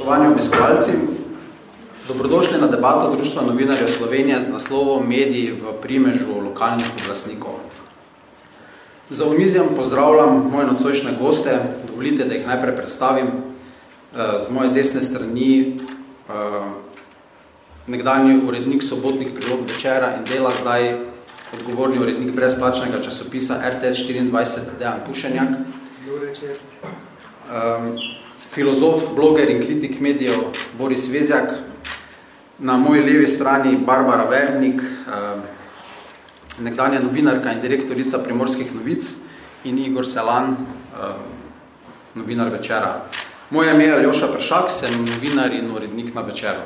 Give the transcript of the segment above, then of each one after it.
Spoštovani obiskovalci, dobrodošli na debato Društva novinarjev Slovenije z naslovom Mediji v primežu lokalnih oblastnikov. Za omizjem pozdravljam moje nocojšnje goste, dovolite, da jih najprej predstavim. Eh, z moje desne strani eh, nekdanji urednik sobotnih prilog večera in dela zdaj odgovorni urednik brezplačnega časopisa RTS 24 Dejan Pušenjak. Um, filozof, bloger in kritik medijev Boris Vezjak, na moji levi strani Barbara Vernik, um, nekdanja novinarka in direktorica Primorskih novic in Igor Selan, um, novinar večera. Moje ime je Aljoša Pršak, sem novinar in urednik na večeru.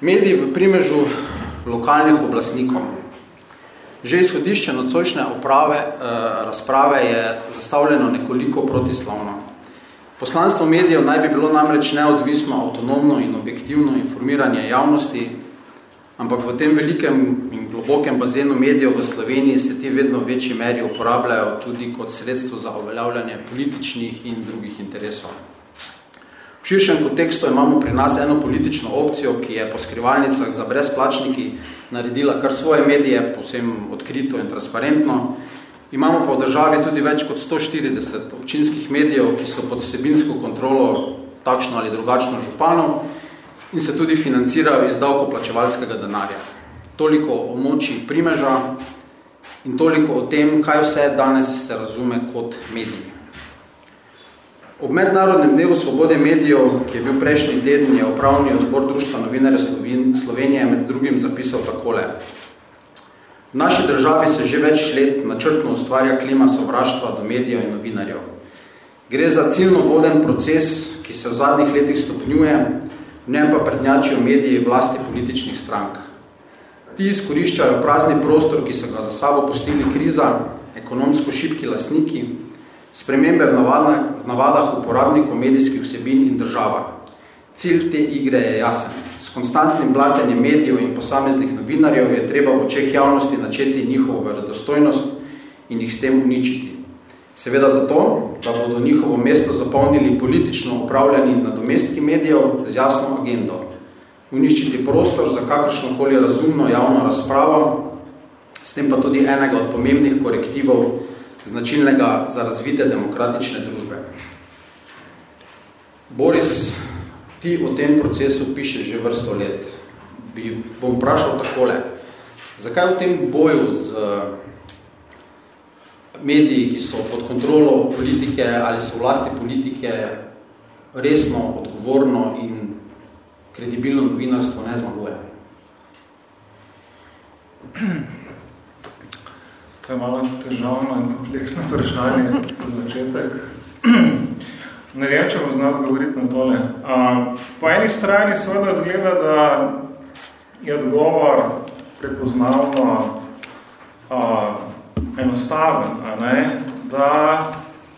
Mediji v primežu lokalnih oblastnikov. Že izhodišče nocojšnje oprave, eh, razprave je zastavljeno nekoliko protislovno. Poslanstvo medijev naj bi bilo namreč neodvisno, avtonomno in objektivno informiranje javnosti, ampak v tem velikem in globokem bazenu medijev v Sloveniji se ti vedno v večji meri uporabljajo tudi kot sredstvo za uveljavljanje političnih in drugih interesov. V širšem kontekstu imamo pri nas eno politično opcijo, ki je po skrivalnicah za brezplačniki naredila kar svoje medije, posem odkrito in transparentno, Imamo pa v državi tudi več kot 140 občinskih medijev, ki so pod vsebinsko kontrolo takšno ali drugačno županov in se tudi financirajo iz davkoplačevalskega denarja. Toliko o moči primeža in toliko o tem, kaj vse danes se razume kot mediji. Ob mednarodnem dnevu svobode medijev, ki je bil prejšnji teden, je upravni odbor Društva novinare Slovenije med drugim zapisal takole. V naši državi se že več let načrtno ustvarja klima sovraštva do medijev in novinarjev. Gre za ciljno voden proces, ki se v zadnjih letih stopnjuje, v njem pa prednjačijo mediji vlasti političnih strank. Ti izkoriščajo prazni prostor, ki so ga za sabo postili kriza, ekonomsko šibki lasniki, spremembe v navadah uporabnikov medijskih vsebin in država. Cilj te igre je jasen konstantnim blatenjem medijev in posameznih novinarjev je treba v očeh javnosti načeti njihovo verodostojnost in jih s tem uničiti. Seveda zato, da bodo njihovo mesto zapolnili politično upravljani nadomestki medijev z jasno agendo. Uničiti prostor za kakršnokoli razumno javno razpravo, s tem pa tudi enega od pomembnih korektivov značilnega za razvite demokratične družbe. Boris ti o tem procesu pišeš že vrsto let. Bi bom vprašal takole, zakaj v tem boju z mediji, ki so pod kontrolo politike ali so vlasti politike, resno, odgovorno in kredibilno novinarstvo ne zmaguje? To je malo težavno in kompleksno vprašanje za začetek. Ne vem, če bom znal odgovoriti na tole. Uh, po eni strani seveda zgleda, da je odgovor prepoznavno uh, enostaven, a ne? da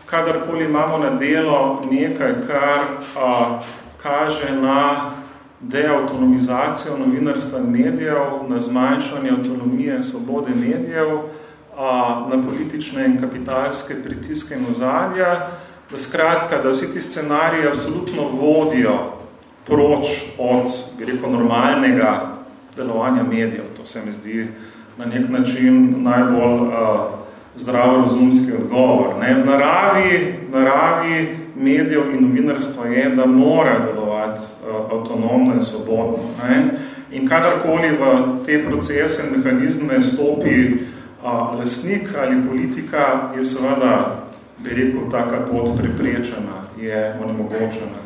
kadarkoli imamo na delo nekaj, kar uh, kaže na deautonomizacijo novinarstva in medijev, na zmanjšanje avtonomije in svobode medijev, uh, na politične in kapitalske pritiske in ozadja, da skratka, da vsi ti scenariji absolutno vodijo proč od, rekel, normalnega delovanja medijev. To se mi zdi na nek način najbolj uh, zdravo-razumski odgovor. Ne? V naravi, naravi medijev in novinarstva je, da mora delovati uh, avtonomno in svobodno. Ne? In kadarkoli v te procese in mehanizme stopi uh, lasnik ali politika, je seveda bi rekel, taka pot preprečena, je onemogočena.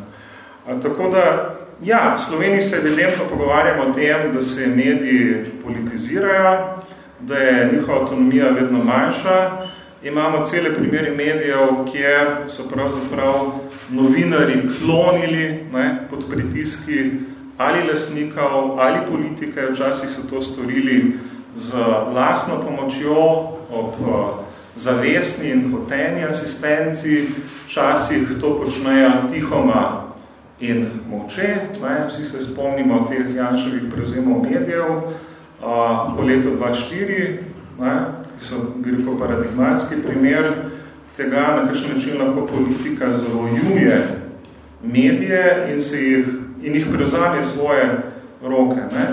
Tako da, ja, v Sloveniji se evidentno pogovarjamo o tem, da se mediji politizirajo, da je njihova avtonomija vedno manjša. Imamo cele primere medijev, kjer so pravzaprav novinari klonili ne, pod pritiski ali lasnikov, ali politike, včasih so to storili z lastno pomočjo ob zavestni in hoteni asistenci, včasih to počnejo tihoma in moče. Ne? Vsi se spomnimo teh Janševih prevzemov medijev po letu 2004, ne? ki so bili paradigmatski primer tega, na kakšen način lahko politika zavojuje medije in, se jih, in jih prevzame svoje roke. Ne?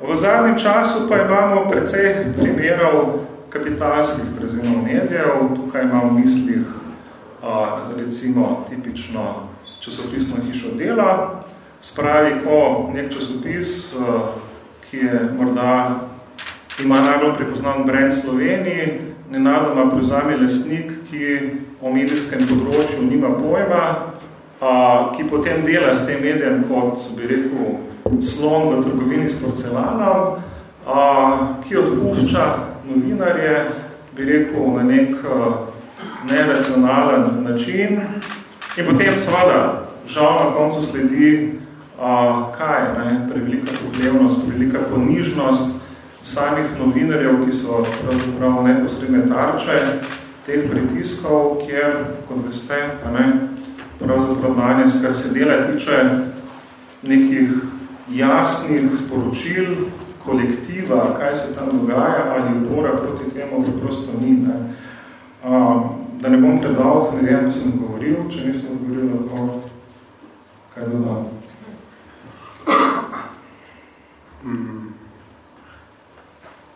V zadnjem času pa imamo precej primerov kapitalskih prezimov medijev. Tukaj imamo v mislih a, recimo tipično časopisno hišo dela. Spravi, ko nek časopis, a, ki je morda ima najbolj prepoznan brand Sloveniji, nenadoma prevzame lastnik, ki o medijskem področju nima pojma, a, ki potem dela s tem medijem kot, bi rekel, slon v trgovini s porcelanom, a, ki odpušča novinarje, bi rekel, na nek neracionalen način. In potem seveda žal na koncu sledi a, kaj, ne, prevelika pohlevnost, prevelika ponižnost samih novinarjev, ki so pravzaprav neposredne tarče teh pritiskov, kjer, kot veste, ne, pravzaprav danes, kar se dela tiče nekih jasnih sporočil, kolektiva, kaj se tam dogaja, ali upora proti temu, to prosto ni. Ne. A, da ne bom predal, ne vem, sem govoril, če nisem odgovoril na to, kaj dodam. Mm.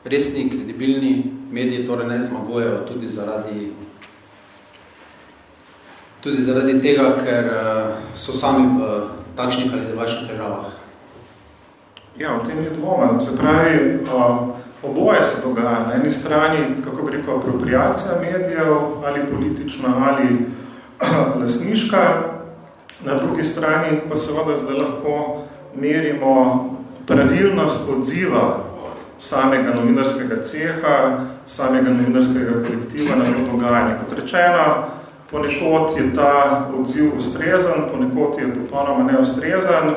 Resni, kredibilni mediji torej ne zmagujejo tudi zaradi tudi zaradi tega, ker so sami v takšnih ali drugačnih težavah. Ja, v tem je dvoma. Se pravi, oboje se dogaja. Na eni strani, kako bi rekel, apropriacija medijev, ali politična, ali lasniška. Na drugi strani pa seveda zdaj lahko merimo pravilnost odziva samega novinarskega ceha, samega novinarskega kolektiva na to dogajanje. Kot rečeno, ponekod je ta odziv ustrezen, ponekod je popolnoma neustrezen.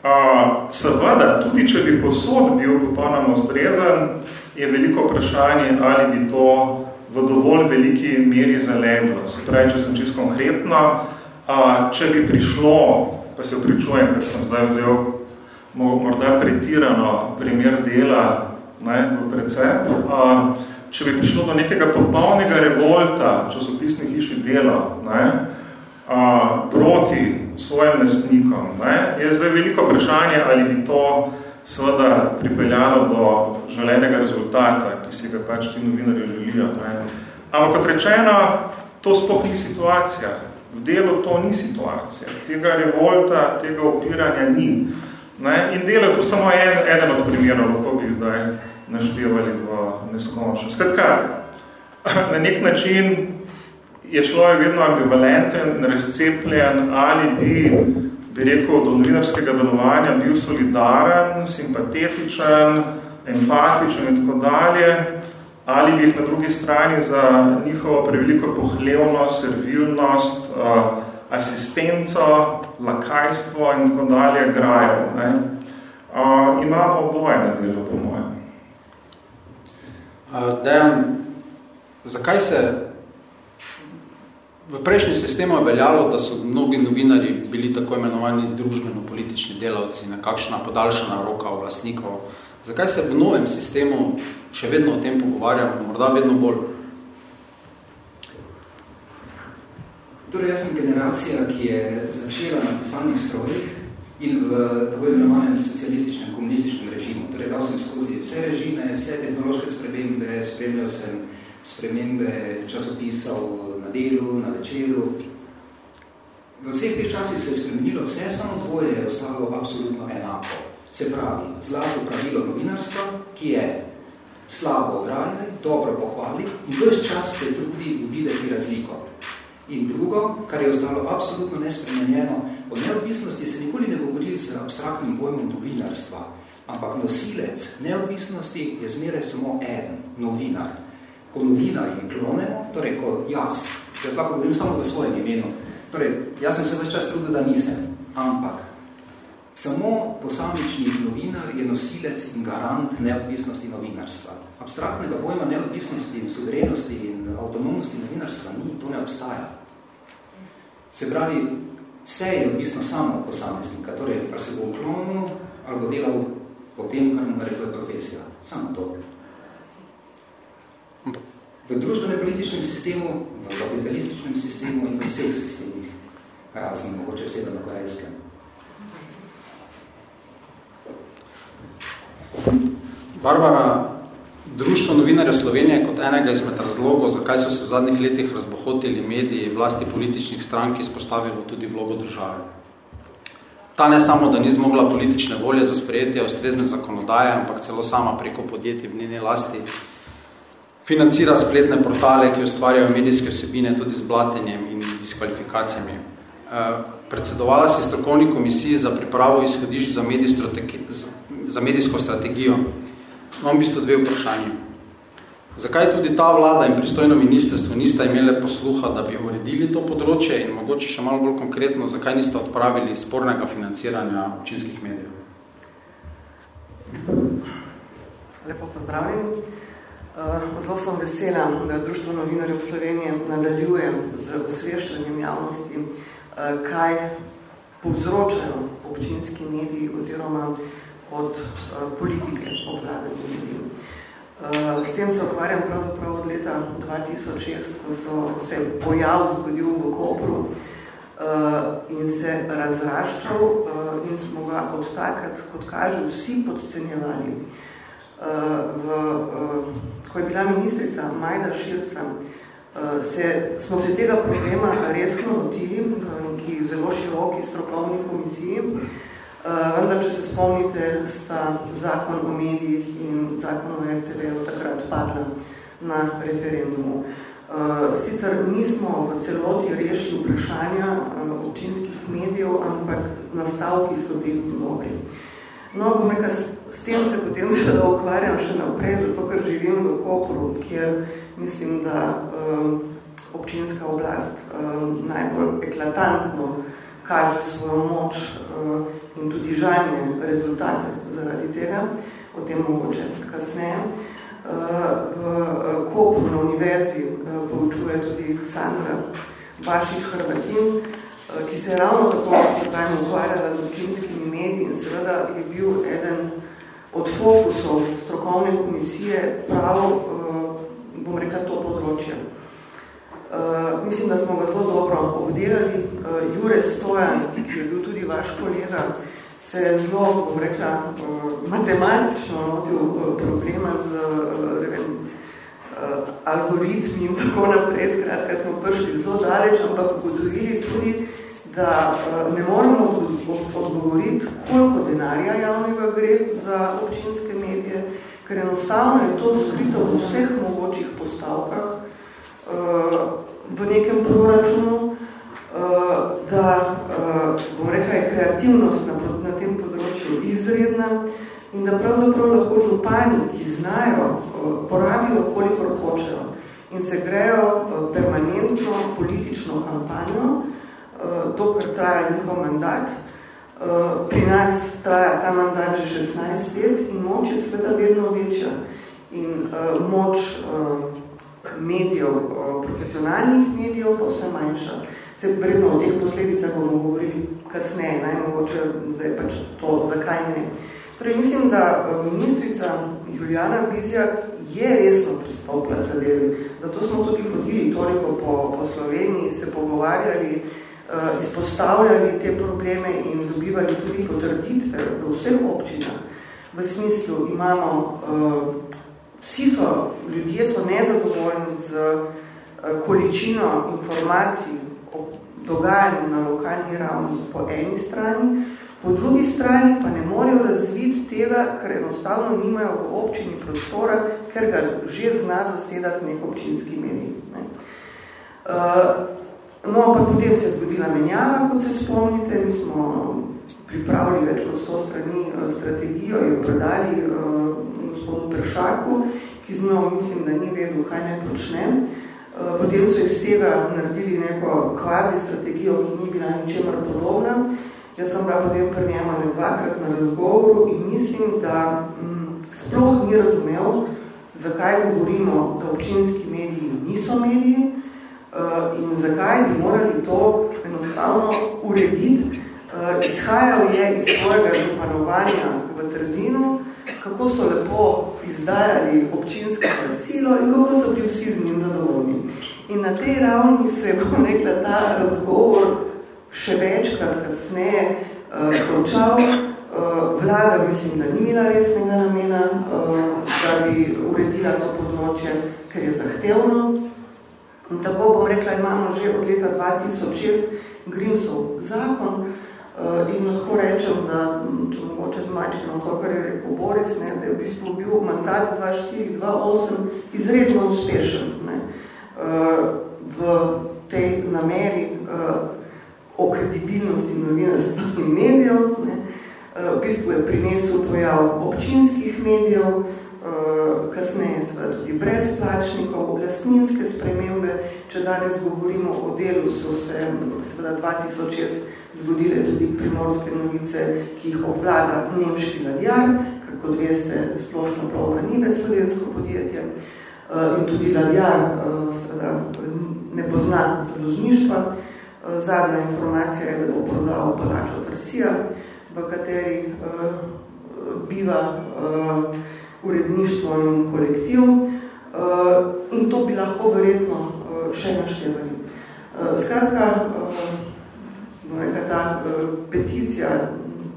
Seveda, tudi če bi posod bil popolnoma ustrezen, je veliko vprašanje, ali bi to v dovolj veliki meri zaleglo. Se pravi, če sem čisto konkretno, če bi prišlo, pa se opričujem, ker sem zdaj vzel morda pretirano primer dela ne, v precep, če bi prišlo do nekega popolnega revolta časopisnih hiši dela ne, proti svojim lastnikom. Ne? Je zdaj veliko vprašanje, ali bi to seveda pripeljalo do želenega rezultata, ki si ga pač ti novinarji želijo. Ne? Ampak kot rečeno, to sploh ni situacija. V delu to ni situacija. Tega revolta, tega opiranja ni. Ne? In delo je to samo en, eden od primerov, lahko bi zdaj naštevali v neskončno. Skratka, na nek način je človek vedno ambivalenten, razcepljen, ali bi, bi rekel, do novinarskega delovanja bil solidaren, simpatetičen, empatičen in tako dalje, ali bi jih na drugi strani za njihovo preveliko pohlevnost, servilnost, uh, asistenco, lakajstvo in tako dalje grajal. Ne? Uh, ima oboje na delu, po mojem. Uh, Dejan, zakaj se V prejšnjem sistemu je veljalo, da so mnogi novinari bili tako imenovani družbeno-politični delavci, nekakšna podaljšana roka vlastnikov. Zakaj se v novem sistemu še vedno o tem pogovarjamo, morda vedno bolj? Torej, jaz sem generacija, ki je začela na pisanih strojih in v tako imenovanem socialističnem, komunističnem režimu. Torej, dal sem skozi vse režime, vse tehnološke spremembe, spremljal sem spremembe časopisov, delu, na večeru. V vseh teh časih se je spremenilo vse, samo dvoje je ostalo absolutno enako. Se pravi, zlato pravilo novinarstva, ki je slabo obrajali, dobro pohvali in ves čas se trudi videti razliko. In drugo, kar je ostalo absolutno nespremenjeno, o neodvisnosti se nikoli ne govori z abstraktnim pojmom novinarstva, ampak nosilec neodvisnosti je zmeraj samo en, novinar. Ko novinarji klonemo, torej ko jaz Jaz lahko govorim samo v svojem imenu. Torej, jaz sem se več čas trudil, da nisem, ampak samo posamični novinar je nosilec in garant neodvisnosti novinarstva. Abstraktnega pojma neodvisnosti, suverenosti in avtonomnosti novinarstva ni, to ne obstaja. Se pravi, vse je odvisno samo od posameznika, torej, ali se bo uklonil ali bo delal po tem, kar mu rekel je profesija. Samo to. V družbeno-političnem sistemu, v kapitalističnem sistemu in v vseh sistemih razen mogoče v severno-korejskem. Barbara, Društvo novinarjev Slovenije kot enega izmed razlogov, zakaj so se v zadnjih letih razbohotili mediji vlasti političnih strank, izpostavilo tudi vlogo države. Ta ne samo, da ni zmogla politične volje za sprejetje ustrezne zakonodaje, ampak celo sama preko podjetij v njeni lasti financira spletne portale, ki ustvarjajo medijske vsebine tudi z blatenjem in diskvalifikacijami. Eh, predsedovala si strokovni komisiji za pripravo izhodišč za, za medijsko strategijo. Imam v bistvu dve vprašanje. Zakaj tudi ta vlada in pristojno ministrstvo nista imele posluha, da bi uredili to področje in mogoče še malo bolj konkretno, zakaj niste odpravili spornega financiranja občinskih medijev? Lepo pozdravljam. Eh, zelo sem vesela, da Društvo novinarjev v Sloveniji nadaljuje z osveščanjem javnosti, eh, kaj povzročajo občinski mediji oziroma od uh, politike obvladanja ljudi. S tem se ukvarjam pravzaprav od leta 2006, ko, so, se pojav zgodil v Kopru in se razraščal in smo ga od takrat, kot kaže, vsi podcenjevali. V, uh, ko je bila ministrica Majda Širca, uh, se, smo se tega problema resno notili, uh, ki zelo široki strokovni komisiji, vendar, če se spomnite, sta zakon o medijih in zakon o RTV takrat padla na referendumu. Sicer nismo v celoti rešili vprašanja občinskih medijev, ampak nastavki so bili dobri. No, bom reka, s, tem se potem seveda ukvarjam še naprej, zato ker živim v Kopru, kjer mislim, da um, občinska oblast um, najbolj eklatantno kaže svojo moč uh, in tudi žanje rezultate zaradi tega, o tem mogoče kasneje. Eh, v eh, Kopru na univerzi eh, poučuje tudi Sandra Bašič Hrvatin, ki se je ravno tako pravim, ukvarjala z občinskimi mediji in seveda je bil eden od fokusov strokovne komisije prav, bom rekla, to področje. Uh, mislim, da smo ga zelo dobro obdelali. Uh, Jure Stojan, ki je bil tudi vaš kolega, se je zelo, bom rekla, uh, matematično notil uh, problema z uh, vem, uh, algoritmi in tako naprej, skratka smo prišli zelo daleč, ampak ugotovili tudi, da uh, ne moramo odgovoriti, koliko denarja javnega gre za občinske medije, ker enostavno je to skrito v vseh mogočih postavkah, uh, v nekem proračunu, uh, da uh, bom rekla, je kreativnost na, na tem področju izredna in da pravzaprav lahko župani, ki znajo, uh, porabijo kolikor hočejo in se grejo uh, permanentno politično kampanjo, uh, dokler traja njihov mandat. Uh, pri nas traja ta mandat že 16 let in moč je sveda vedno večja. In uh, moč uh, medijev, profesionalnih medijev, pa vse manjša. Se vredno o teh posledicah bomo govorili kasneje, najmogoče, da je pač to, zakaj ne. Torej, mislim, da ministrica Juliana Bizjak je resno pristopila zadevi. Zato smo tudi hodili toliko po, po Sloveniji, se pogovarjali, izpostavljali te probleme in dobivali tudi potrditve v vseh občinah. V smislu imamo vsi so, ljudje so nezadovoljni z eh, količino informacij o dogajanju na lokalni ravni po eni strani, po drugi strani pa ne morejo razviti tega, ker enostavno nimajo v občini prostora, ker ga že zna zasedati nek občinski medij. Ne. Uh, no, pa potem se je zgodila menjava, kot se spomnite, mi smo pripravili več kot 100 strani uh, strategijo in predali uh, gospodu Prešaku, ki z njo mislim, da ni vedel, kaj ne počnem. Eh, potem so iz tega naredili neko kvazi strategijo, ki ni bila ničemer podobna. Jaz sem bila potem pri njemu dvakrat na razgovoru in mislim, da m, mm, sploh ni razumel, zakaj govorimo, da občinski mediji niso mediji in zakaj bi morali to enostavno urediti. Uh, izhajal je iz svojega županovanja v Trzinu, kako so lepo izdajali občinsko glasilo in kako so bili vsi z njim zadovoljni. In na tej ravni se je bom nekla ta razgovor še večkrat kasneje uh, končal. Uh, vlada mislim, da ni imela resnega namena, uh, da bi uredila to področje, ker je zahtevno. In tako bom rekla, imamo že od leta 2006 Grimsov zakon uh, in lahko rečem, da če mogoče domačiti to, kar je rekel Boris, ne, da je v bistvu bil mandat 2004-2008 izredno uspešen ne, uh, v tej nameri uh, o kredibilnosti novinarstva in medijev. Ne. Uh, v bistvu je prinesel pojav občinskih medijev, kasneje seveda tudi brezplačnikov, oblastninske spremembe. Če danes govorimo o delu, so se seveda 2006 zgodile tudi primorske novice, ki jih obvlada nemški ladjar, ker kot veste, splošno plovna ni več slovensko podjetje. Uh, in tudi ladjar uh, seveda ne pozna založništva. Eh, zadnja informacija je, da bo prodal palačo Trsija, v kateri biva uredništvo in kolektiv. Uh, in to bi lahko verjetno uh, še naštevali. Uh, skratka, uh, ta uh, peticija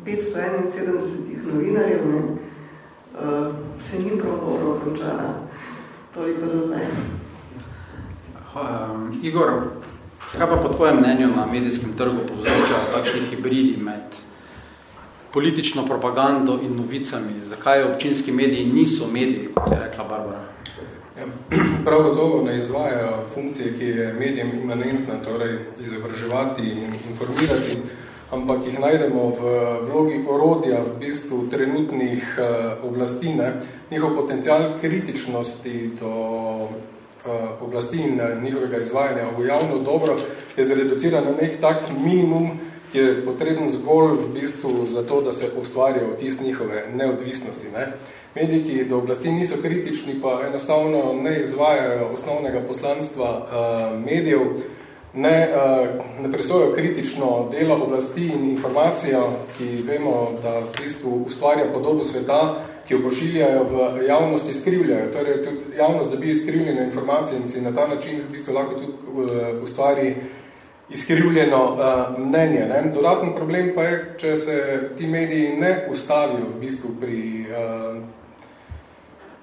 571 novinarjev ne, uh, se ni prav dobro končala. Toliko za zdaj. Um, Igor, kaj pa po tvojem mnenju na medijskem trgu povzroča takšni hibridi med politično propagando in novicami? Zakaj občinski mediji niso mediji, kot je rekla Barbara? Ja, prav gotovo ne izvajajo funkcije, ki je medijem imanentna, torej izobraževati in informirati, ampak jih najdemo v vlogi orodja v bistvu trenutnih uh, oblasti. Ne? Njihov potencial kritičnosti do Eh, oblasti in eh, njihovega izvajanja v javno dobro je zreduciran na nek tak minimum, je potreben zgolj v bistvu za to, da se ustvarja vtis njihove neodvisnosti. Ne. Mediji, ki do oblasti niso kritični, pa enostavno ne izvajajo osnovnega poslanstva uh, medijev, ne, uh, ne presojajo kritično delo oblasti in informacijo, ki vemo, da v bistvu ustvarja podobo sveta, ki jo pošiljajo v javnosti, skrivljajo. Torej, tudi javnost dobi izkrivljene informacije in si na ta način v bistvu lahko tudi uh, ustvari izkrivljeno uh, mnenje. Ne? Dodatni problem pa je, če se ti mediji ne ustavijo v bistvu pri uh,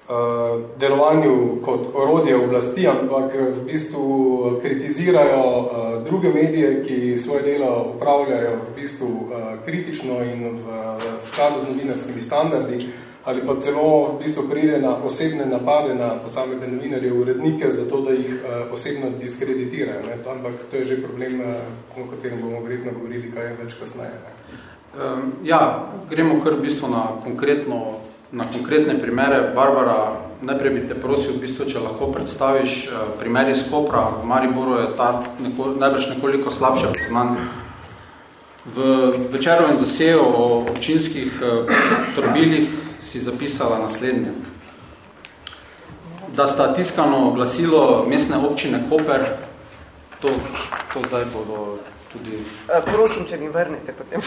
uh, delovanju kot orodje oblasti, ampak v bistvu kritizirajo uh, druge medije, ki svoje delo upravljajo v bistvu uh, kritično in v skladu z novinarskimi standardi, ali pa celo v bistvu pride na osebne napade na posamezne novinarje, urednike, zato da jih uh, osebno diskreditirajo. Ne? Ampak to je že problem, uh, o katerem bomo verjetno govorili kaj več kasneje. Ne? Um, ja, gremo kar v bistvu na, konkretno, na konkretne primere. Barbara, najprej bi te prosil, v bistvu, če lahko predstaviš uh, primer iz Kopra. V Mariboru je ta neko, najbrž nekoliko slabše poznan. V večerovem doseju o občinskih uh, trobilih si zapisala naslednje. Da sta tiskano glasilo mestne občine Koper, to, to zdaj bodo tudi... Prosim, če mi vrnete potem.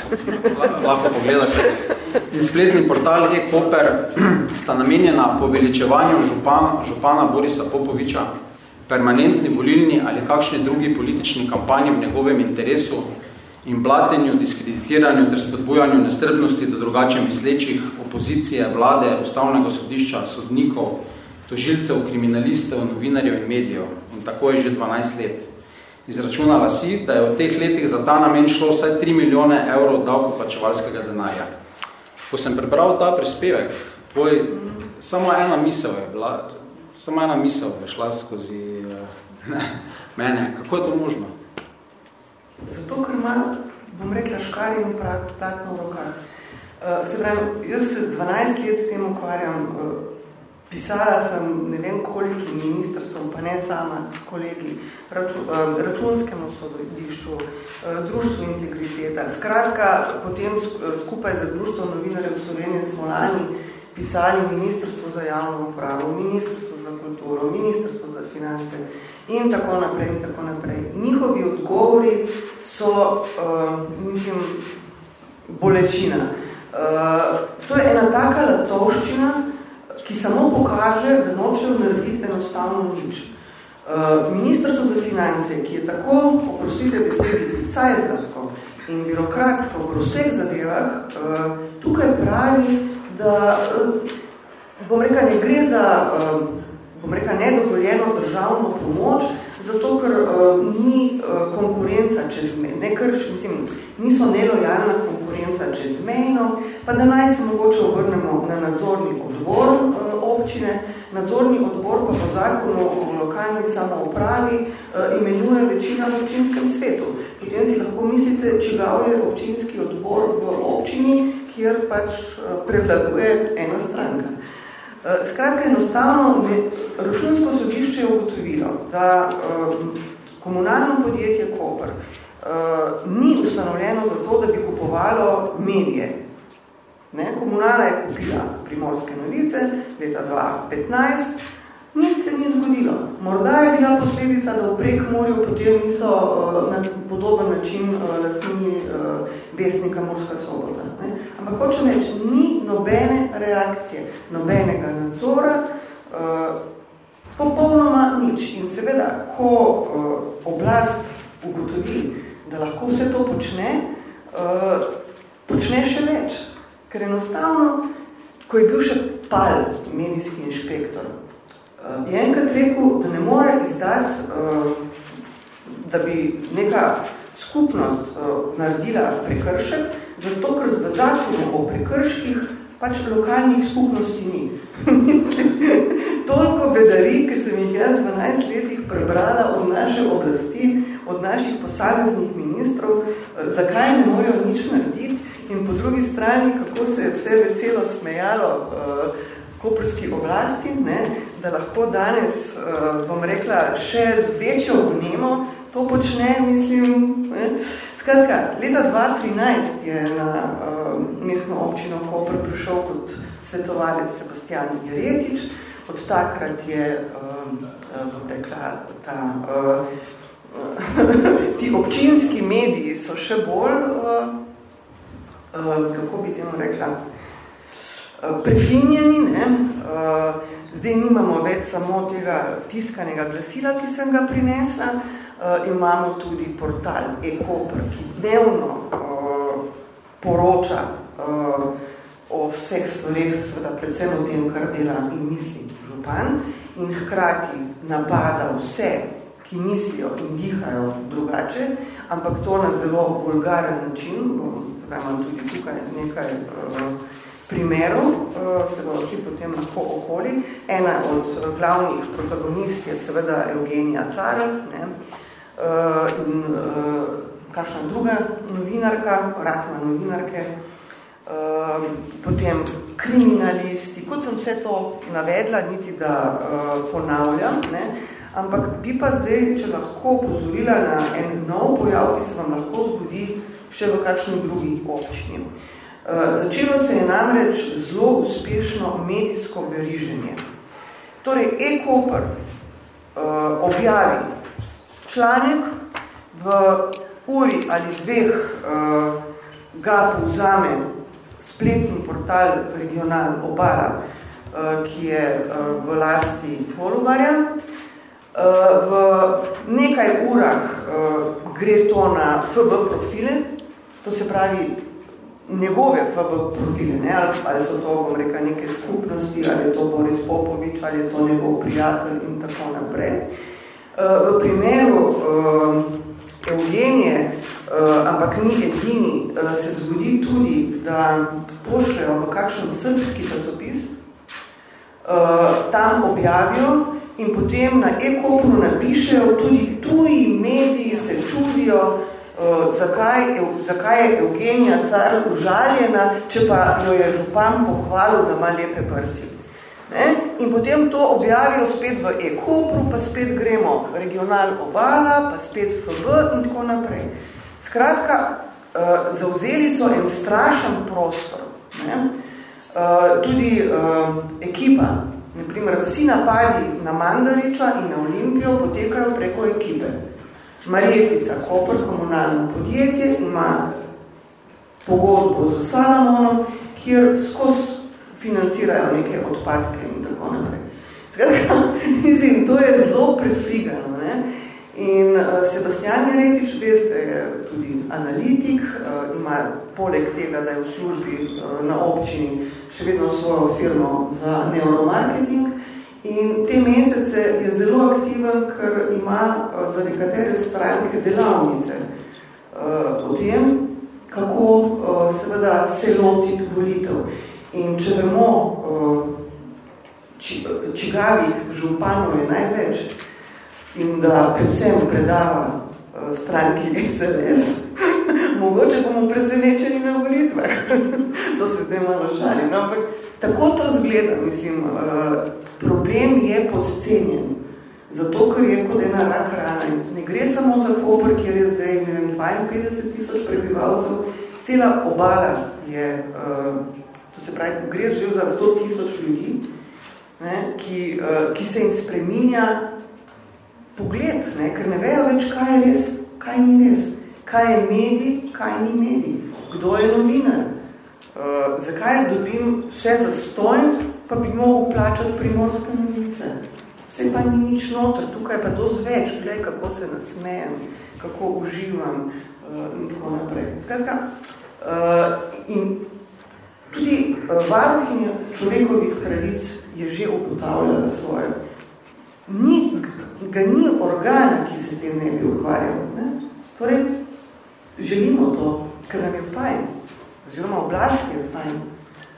Lahko pogledate. In spletni portal e-Koper sta namenjena poveličevanju župana, župana Borisa Popoviča, permanentni volilni ali kakšni drugi politični kampanji v njegovem interesu, in blatenju, diskreditiranju ter spodbujanju nestrpnosti do drugače mislečih opozicije, vlade, ustavnega sodišča, sodnikov, tožilcev, kriminalistov, novinarjev in medijev. In tako je že 12 let. Izračunala si, da je v teh letih za ta namen šlo vsaj 3 milijone evrov davkoplačevalskega denarja. Ko sem prebral ta prispevek, tvoj, samo ena misel je bila, samo ena misel je šla skozi ne, mene. Kako je to možno? Zato, ker ima, bom rekla, škari in platno v rokah. Uh, se pravi, jaz se 12 let s tem ukvarjam, uh, pisala sem ne vem koliki ministrstvom, pa ne sama s kolegi, raču, uh, računskemu sodišču, društvu integriteta. Skratka, potem skupaj za društvo novinarjev Slovenije smo lani pisali ministrstvo za javno upravo, ministrstvo za kulturo, ministrstvo za finance, in tako naprej in tako naprej. Njihovi odgovori so, uh, mislim, bolečina. Uh, to je ena taka latovščina, ki samo pokaže, da nočejo narediti enostavno nič. Uh, Ministrstvo za finance, ki je tako, oprostite besedi, picajrdarsko, in birokratsko v vseh zadevah, tukaj pravi, da bom rekel, ne gre za bom rekel, nedovoljeno državno pomoč, zato ker uh, ni uh, konkurenca čezmejno, ne ker, mislim, niso nelojalna konkurenca čezmejno, pa da naj se mogoče obrnemo na nadzorni odbor uh, občine. Nadzorni odbor pa po zakonu o lokalni samoupravi uh, imenuje večina v občinskem svetu. Potem si lahko mislite, čigav je občinski odbor v občini, kjer pač uh, prevladuje ena stranka. Eh, skratka, enostavno, računsko sodišče je ugotovilo, da um, komunalno podjetje Koper uh, ni ustanovljeno zato, da bi kupovalo medije. Ne? Komunala je kupila primorske novice leta 2015, Nič se ni zgodilo. Morda je bila posledica, da v prek morju potem niso na podoben način lastnili besnika Morska sobota. Ampak hočem reči, ni nobene reakcije, nobenega nadzora, uh, popolnoma nič. In seveda, ko uh, oblast ugotovi, da lahko vse to počne, uh, počne še več. Ker enostavno, ko je bil še pal medijski inšpektor, uh, je enkrat rekel, da ne more izdati, uh, da bi neka skupnost uh, naredila prekršek, zato ker v zakonu o prekrških pač lokalnih skupnosti ni. Toliko bedari, ki sem jih jaz 12 letih prebrala od naše oblasti, od naših posameznih ministrov, zakaj ne morejo nič narediti in po drugi strani, kako se je vse veselo smejalo uh, koprski oblasti, ne, da lahko danes, uh, bom rekla, še z večjo vnemo to počne, mislim. Ne. Skratka, leta 2013 je na uh, mestno občino Koper prišel kot svetovalec Sebastian Jeretič. Od takrat je, uh, bom rekla, ta, uh, ti občinski mediji so še bolj, uh, uh, kako bi temu rekla, Eh, prefinjeni. Ne? Eh, zdaj nimamo več samo tega tiskanega glasila, ki sem ga prinesla. Eh, imamo tudi portal e-Koper, ki dnevno poroča o vseh stvareh, seveda predvsem o tem, kar dela in misli župan in hkrati napada vse, ki mislijo in dihajo drugače, ampak to na zelo vulgaren način, tukaj imam tudi tukaj nekaj primerov, se bomo šli potem lahko okoli. Ena od glavnih protagonist je seveda Eugenija Carel ne? Uh, in uh, kakšna druga novinarka, ratna novinarke, uh, potem kriminalisti, kot sem vse to navedla, niti da uh, ponavljam, ne? ampak bi pa zdaj, če lahko pozorila na en nov pojav, ki se vam lahko zgodi še v kakšni drugi občini. Začelo se je namreč zelo uspešno medijsko veriženje. Torej, e-Koper uh, objavi članek v uri ali dveh uh, ga povzame spletni portal Regional Obara, uh, ki je uh, v lasti Polubarja. Uh, v nekaj urah uh, gre to na FB profile, to se pravi njegove FB profile, ne? ali, ali so to, bom rekel, neke skupnosti, ali je to Boris Popovič, ali je to njegov prijatelj in tako naprej. Uh, v primeru uh, Eugenije, uh, ampak ni edini, uh, se zgodi tudi, da pošljajo v kakšen srpski časopis, uh, tam objavijo in potem na e-kopnu napišejo, tudi tuji mediji se čudijo, uh, zakaj, zakaj je Evgenija car užaljena, če pa jo je župan pohvalil, da ima lepe prsi. Ne? In potem to objavijo spet v e-kopru, pa spet gremo regional obala, pa spet FB in tako naprej. Skratka, uh, zauzeli so en strašen prostor. Ne? Uh, tudi uh, ekipa, naprimer, vsi napadi na Mandariča in na Olimpijo potekajo preko ekipe. Marjetica, Koper, komunalno podjetje, ima pogodbo z Salamonom, kjer skozi financirajo neke odpadke in tako naprej. Skratka, mislim, to je zelo prefrigano. Ne? In uh, Sebastian Jeretič, veste, je tudi analitik, uh, ima poleg tega, da je v službi uh, na občini še vedno svojo firmo za neuromarketing in te mesece je zelo aktiven, ker ima uh, za nekatere stranke delavnice uh, o tem, kako uh, seveda se lotiti volitev. In če vemo, uh, či, čigavih županov je največ, in da predvsem predava uh, stranki SLS, mogoče bomo presenečeni na volitvah. to se te malo šali. No, ampak tako to zgleda, mislim, uh, problem je podcenjen. Zato, ker je kot ena rak rana. Ne gre samo za Koper, kjer je zdaj vem, 52 tisoč prebivalcev, cela obala je, uh, se pravi, gre že za 100 tisoč ljudi, ne, ki, uh, ki se jim spreminja pogled, ne, ker ne vejo več, kaj je res, kaj ni res, kaj je medij, kaj ni medij, kdo je novinar, uh, zakaj dobim vse za stojn, pa bi mogel plačati primorske novice. Vse pa ni nič noter, tukaj pa to zveč, gledaj, kako se nasmejem, kako uživam uh, in tako naprej. Kratka, uh, in tudi uh, varuhinja človekovih pravic je že ugotavljala svoje. Ni ga ni organ, ki se s tem ne bi ukvarjal. Ne? Torej, želimo to, ker nam je fajn, oziroma oblast je fajn.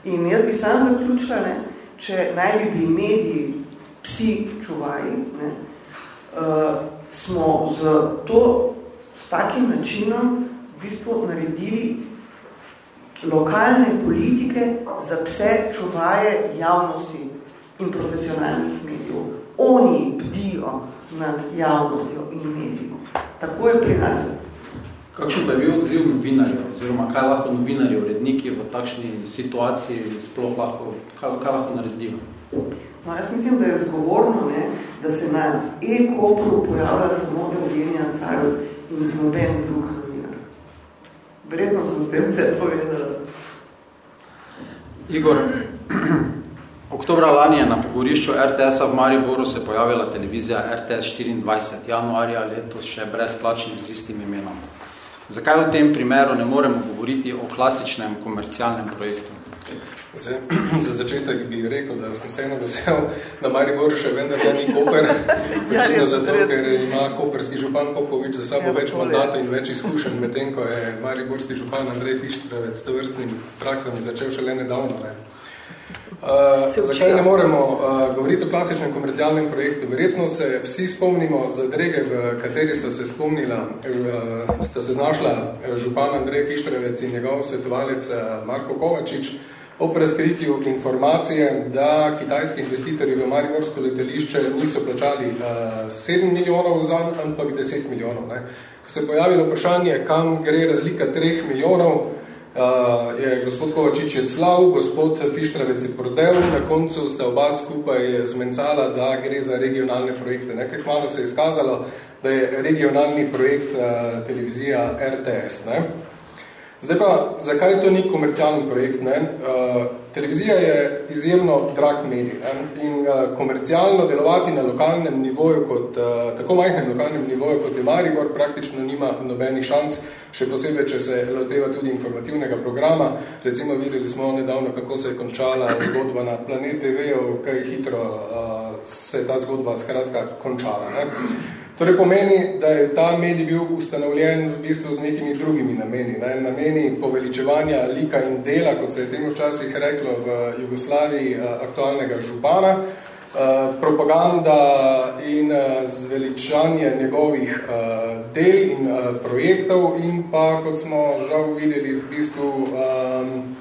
In jaz bi sam zaključila, ne, če naj bi bili mediji psi čuvaji, ne, uh, smo z, to, s takim načinom v bistvu naredili lokalne politike za pse čuvaje javnosti in profesionalnih medijev. Oni bdijo nad javnostjo in medijo. Tako je pri nas. Kakšen pa je bil odziv novinarjev, oziroma kaj lahko novinarji, uredniki v takšni situaciji sploh lahko, kaj, kaj lahko naredijo? No, jaz mislim, da je zgovorno, ne, da se na e-kopru pojavlja samo Evgenija Carov in noben drug. Verjetno sem v tem vse povedala. Igor, Oktobra lani je na pogorišču RTS-a v Mariboru se pojavila televizija RTS 24, januarja letos še brezplačnim z istim imenom. Zakaj v tem primeru ne moremo govoriti o klasičnem komercialnem projektu? Zdaj, za začetek bi rekel, da sem vseeno vesel, da Maribor še vendar ni Koper. Očitno ja, zato, ker ima koperski župan Popovič za sabo ja, več mandatov in več izkušenj, medtem ko je mariborski župan Andrej Fištravec s tovrstnimi praksami začel šele nedavno. Ne. Uh, zakaj ne moremo uh, govoriti o klasičnem komercialnem projektu? Verjetno se vsi spomnimo za drege, v kateri sta se spomnila, uh, sta se znašla župan Andrej Fištrevec in njegov svetovalec Marko Kovačič o preskritju informacije, da kitajski investitorji v Mariborsko letališče niso plačali uh, 7 milijonov za, ampak 10 milijonov. Ne. Ko se je pojavilo vprašanje, kam gre razlika 3 milijonov, uh, je gospod Kovačič je clav, gospod Fištravec je prodel, na koncu sta oba skupaj zmencala, da gre za regionalne projekte. Nekaj malo se je izkazalo, da je regionalni projekt uh, televizija RTS. Ne? Zdaj pa, zakaj to ni komercialni projekt? Ne? Uh, televizija je izjemno drag medij ne? in uh, komercialno delovati na lokalnem nivoju, kot, uh, tako majhnem lokalnem nivoju, kot je Maribor, praktično nima nobenih šanc, še posebej, če se loteva tudi informativnega programa. Recimo videli smo nedavno, kako se je končala zgodba na Planet TV, kaj hitro uh, se je ta zgodba skratka končala. Ne? Torej pomeni, da je ta medij bil ustanovljen v bistvu z nekimi drugimi nameni. Ne? Nameni poveličevanja lika in dela, kot se je temu včasih reklo v Jugoslaviji, eh, aktualnega župana, eh, propaganda in eh, zveličanje njegovih del in projektov in pa, kot smo žal videli, v bistvu ehm,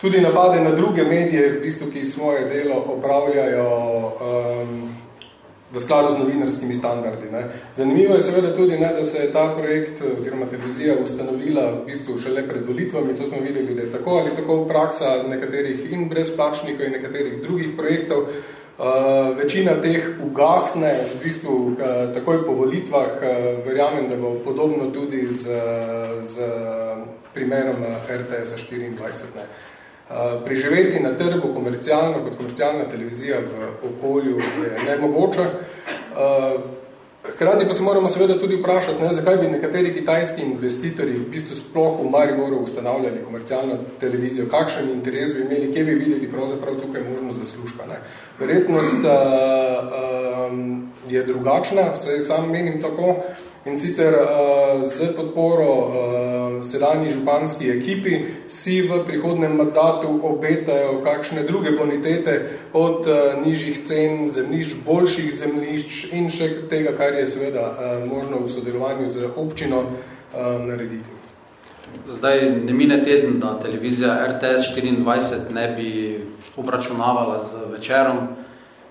tudi napade na druge medije, v bistvu, ki svoje delo opravljajo um, v skladu z novinarskimi standardi. Ne. Zanimivo je seveda tudi, ne, da se je ta projekt oziroma televizija ustanovila v bistvu šele pred volitvami. To smo videli, da je tako ali tako praksa nekaterih in brezplačnikov in nekaterih drugih projektov. Uh, večina teh ugasne v bistvu uh, takoj po volitvah. Uh, verjamem, da bo podobno tudi z, z primerom RTS 24. Ne. Eh, preživeti na trgu komercialno kot komercialna televizija v okolju je nemogoče. Eh, Hkrati pa se moramo seveda tudi vprašati, ne, zakaj bi nekateri kitajski investitorji v bistvu sploh v Mariboru ustanavljali komercialno televizijo, kakšen interes bi imeli, kje bi videli pravzaprav tukaj možnost zaslužka. Ne. Verjetnost uh, um, je drugačna, vse sam menim tako, In sicer z podporo uh, sedanji županski ekipi si v prihodnem mandatu obetajo kakšne druge bonitete od uh, nižjih cen zemljišč, boljših zemljišč in še tega, kar je seveda možno v sodelovanju z občino narediti. Zdaj ne mine teden, da televizija RTS 24 ne bi obračunavala z večerom,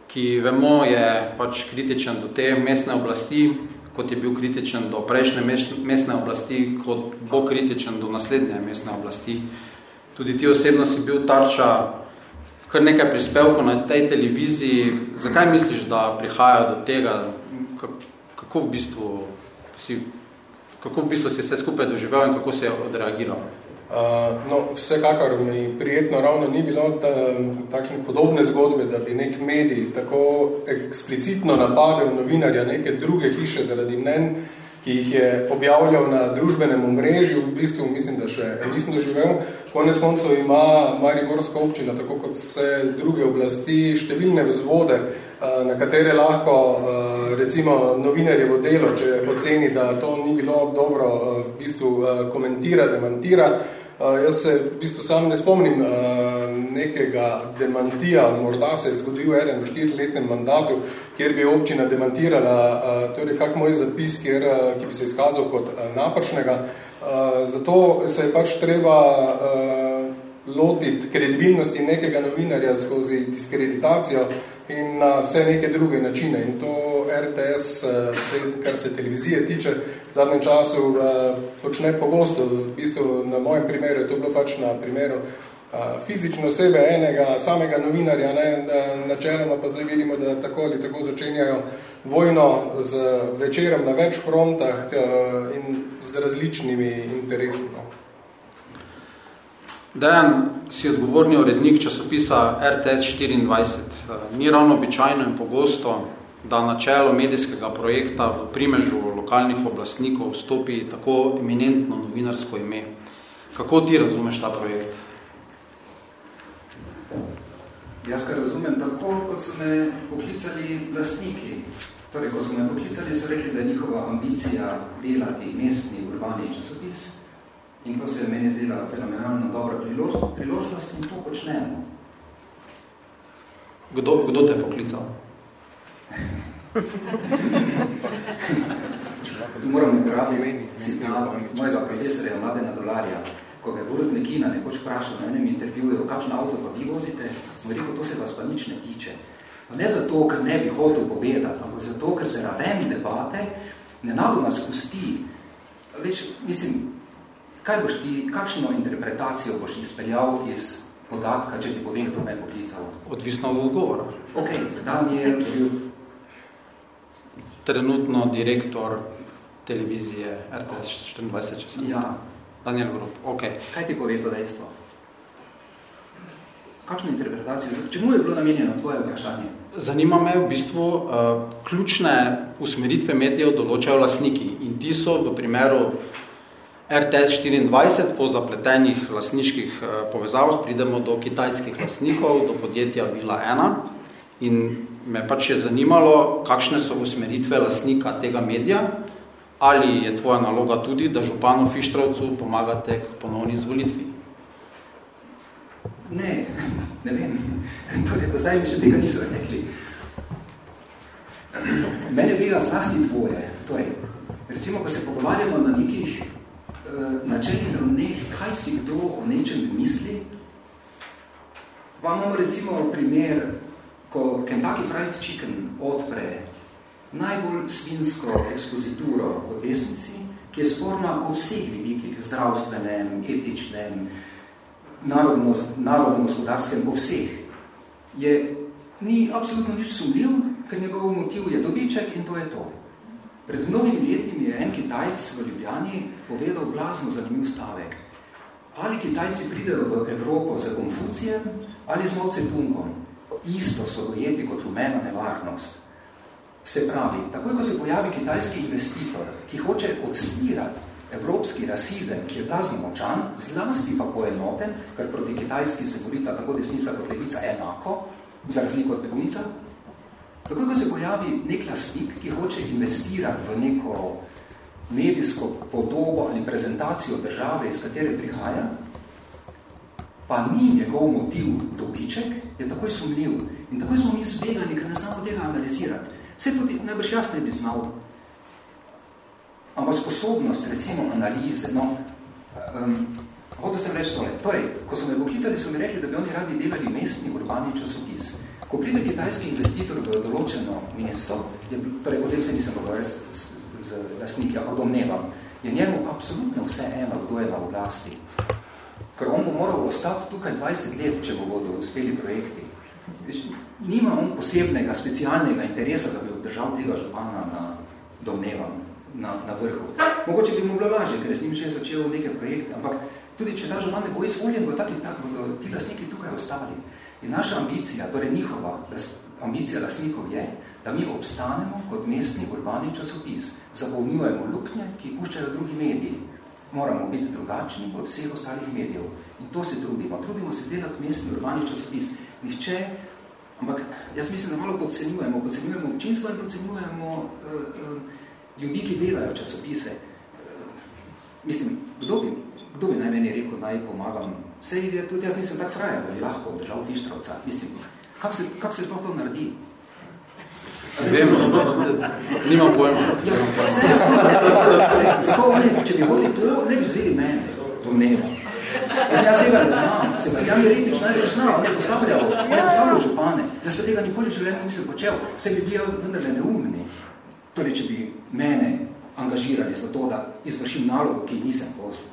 ki vemo je pač kritičen do te mestne oblasti, kot je bil kritičen do prejšnje mestne oblasti, kot bo kritičen do naslednje mestne oblasti. Tudi ti osebno si bil tarča kar nekaj prispevkov na tej televiziji. Zakaj misliš, da prihaja do tega? Kako v bistvu si, kako v bistvu si vse skupaj doživel in kako si je odreagiral? Uh, no, vsekakor mi prijetno ravno ni bilo ta, takšne podobne zgodbe, da bi nek medij tako eksplicitno napadel novinarja neke druge hiše zaradi mnen, ki jih je objavljal na družbenem omrežju, v bistvu mislim, da še nisem doživel. Konec koncev ima Mariborska občina, tako kot vse druge oblasti, številne vzvode, uh, na katere lahko uh, recimo novinarjevo delo, če oceni, da to ni bilo dobro, v bistvu komentira, demantira, jaz se v bistvu sam ne spomnim uh, nekega demantija, morda se je zgodil eden v štiriletnem mandatu, kjer bi občina demantirala, uh, torej kak moj zapis, kjer, uh, ki bi se izkazal kot uh, napačnega. Uh, zato se je pač treba uh, lotiti kredibilnosti nekega novinarja skozi diskreditacijo in na vse neke druge načine. In to RTS, eh, vse, kar se televizije tiče, v zadnjem času eh, počne pogosto. V bistvu na mojem primeru je to bilo pač na primeru eh, fizične osebe enega samega novinarja, ne, načeloma pa zdaj vidimo, da tako ali tako začenjajo vojno z večerom na več frontah in z različnimi interesi. No. Dejan, si odgovorni urednik časopisa RTS 24. Ni ravno običajno in pogosto, da na čelo medijskega projekta v primežu lokalnih oblastnikov vstopi tako eminentno novinarsko ime. Kako ti razumeš ta projekt? Jaz ga razumem tako, kot so me poklicali vlastniki. Torej, ko so me poklicali, so rekli, da je njihova ambicija delati mestni urbani časopis in to se je meni zdela fenomenalno dobra priložnost in to počnemo. Kdo, kdo te je poklical? Moram uporabiti citat mojega profesorja Mladena Dolarja, ko ga je Borut Mekina nekoč vprašal na enem intervjuju, kakšno avto pa vi vozite, mu rekel, to se vas pa nič ne tiče. Pa ne zato, ker ne bi hotel povedati, ampak zato, ker se raven debate nenadoma spusti. Več, mislim, kaj boš ti, kakšno interpretacijo boš izpeljal iz podatka, če ti povem, kdo me je poklical? Odvisno od odgovora. Ok, dan je bil trenutno direktor televizije RTS 24 časa. Ja. Daniel Grup, ok. Kaj ti pove to dejstvo? Kakšno interpretacijo? Čemu je bilo namenjeno tvoje vprašanje? Zanima me v bistvu, uh, ključne usmeritve medijev določajo lasniki in ti so v primeru RTS 24 po zapletenih lasniških uh, povezavah pridemo do kitajskih lasnikov, do podjetja Vila 1 in me pač je zanimalo, kakšne so usmeritve lastnika tega medija, ali je tvoja naloga tudi, da županu Fištrovcu pomagate k ponovni izvolitvi? Ne, ne vem. Torej, do zdaj mi še tega niso rekli. Mene bega zlasti dvoje. Torej, recimo, ko se pogovarjamo na nekih uh, načelnih ravneh, kaj si kdo o nečem misli, pa imamo recimo primer ko Kentucky Fried Chicken odpre najbolj svinsko ekspozituro v pesnici, ki je sporna o vseh vidikih, zdravstvenem, etičnem, narodno, narodno-gospodarskem, po vseh, je, ni absolutno nič sumljiv, ker njegov motiv je dobiček in to je to. Pred mnogimi leti mi je en Kitajc v Ljubljani povedal blazno zanimiv stavek. Ali Kitajci pridejo v Evropo za Konfucijem ali z Mao Tse-tungom? Isto so dojeti kot rumena nevarnost. Se pravi, takoj ko se pojavi kitajski investitor, ki hoče odstirati evropski rasizem, ki je blazno močan, zlasti pa poenoten, ker proti kitajski se borita tako desnica kot levica enako, za razliko od begunica, takoj ko se pojavi nek lastnik, ki hoče investirati v neko medijsko podobo ali prezentacijo države, iz katere prihaja, pa ni njegov motiv dobiček, je takoj sumljiv. In takoj smo mi zbegani, ker ne znamo tega analizirati. Vse tudi najbrž jaz ne bi znal. Ampak sposobnost, recimo, analize, no, um, hotel sem reči tole. Torej, ko so me poklicali, so mi rekli, da bi oni radi delali mestni urbani časopis. Ko pride kitajski investitor v določeno mesto, je, torej, potem se nisem pogovarjal z, z, z lastniki, ampak domnevam, je njemu absolutno vse eno, kdo je na oblasti ker on bo moral ostati tukaj 20 let, če bo bodo uspeli projekti. Nima on posebnega, specialnega interesa, da bi obdržal tega župana na domnevam, na, na vrhu. Mogoče bi mu bilo lažje, ker je z njim že začel neke projekte, ampak tudi če ta župan ne bo izvoljen, bo taki, tak, bodo ti lastniki tukaj ostali. In naša ambicija, torej njihova ambicija lastnikov je, da mi obstanemo kot mestni urbani časopis, zapolnjujemo luknje, ki puščajo drugi mediji moramo biti drugačni od vseh ostalih medijev. In to se trudimo. Trudimo se delati mestni urbani časopis. Nihče, ampak jaz mislim, da malo podcenjujemo. Podcenjujemo občinstvo in podcenjujemo uh, uh, ljudi, ki delajo časopise. Uh, mislim, kdo bi, kdo bi naj meni rekel, naj pomagam? Vse je tudi, jaz nisem tak frajer, da bi lahko držal Fištravca. Mislim, kako se, kak se sploh to naredi? Vem, nimam pojma. Zato, če bi vodili to, ne bi vzeli mene, domnevo. Jaz, jaz tega ne znam, Sebastian Jeretič največ znam, ne postavljal, ne postavljal župane. Jaz pa tega nikoli življenja nisem počel, se bi bili vendar neumni. Torej, če bi mene angažirali za to, da izvršim nalogo, ki nisem kos.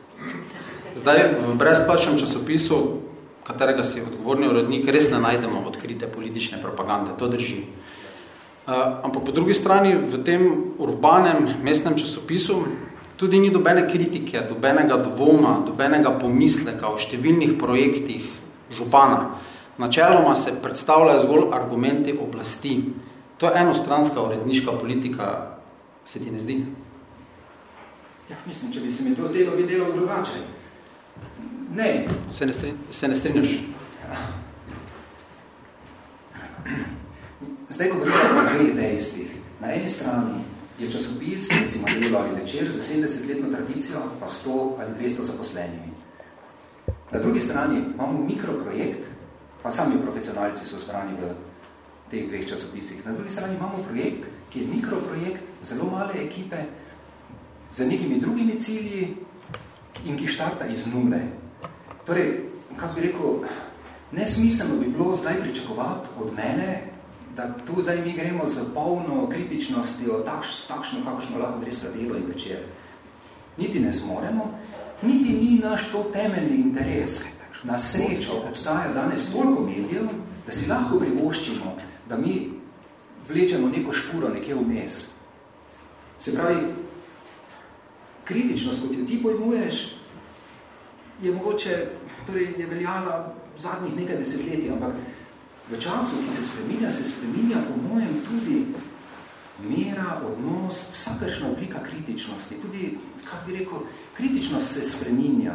Zdaj, v brezplačnem časopisu, katerega si odgovorni urednik, res ne najdemo odkrite politične propagande, to drži. Uh, ampak po drugi strani v tem urbanem mestnem časopisu tudi ni dobene kritike, dobenega dvoma, dobenega pomisleka o številnih projektih župana. Načeloma se predstavljajo zgolj argumenti oblasti. To je enostranska uredniška politika, se ti ne zdi? Ja, mislim, če bi se mi to zdelo, bi delal drugače. Ne. Se ne, strin, se ne strinjaš? Ja. Zdaj govorimo o dveh dejstvih. Na eni strani je časopis, recimo delo ali večer, za 70-letno tradicijo, pa 100 ali 200 zaposlenimi. Na drugi strani imamo mikroprojekt, pa sami profesionalci so zbrani v teh dveh časopisih. Na drugi strani imamo projekt, ki je mikroprojekt, zelo male ekipe, z nekimi drugimi cilji in ki štarta iz nule. Torej, kako bi rekel, nesmiselno bi bilo zdaj pričakovati od mene, da tu zdaj mi gremo z polno kritičnostjo, takš, takšno, kakšno lahko gre za delo in večer. Niti ne smoremo, niti ni naš to temeljni interes. Na srečo obstaja danes toliko medijev, da si lahko privoščimo, da mi vlečemo neko špuro nekje vmes. Se pravi, kritičnost, kot jo ti pojmuješ, je mogoče, torej je veljala zadnjih nekaj desetletij, ampak v času, ki se spreminja, se spreminja po mojem tudi mera, odnos, vsakršna oblika kritičnosti. Tudi, kako bi rekel, kritičnost se spreminja.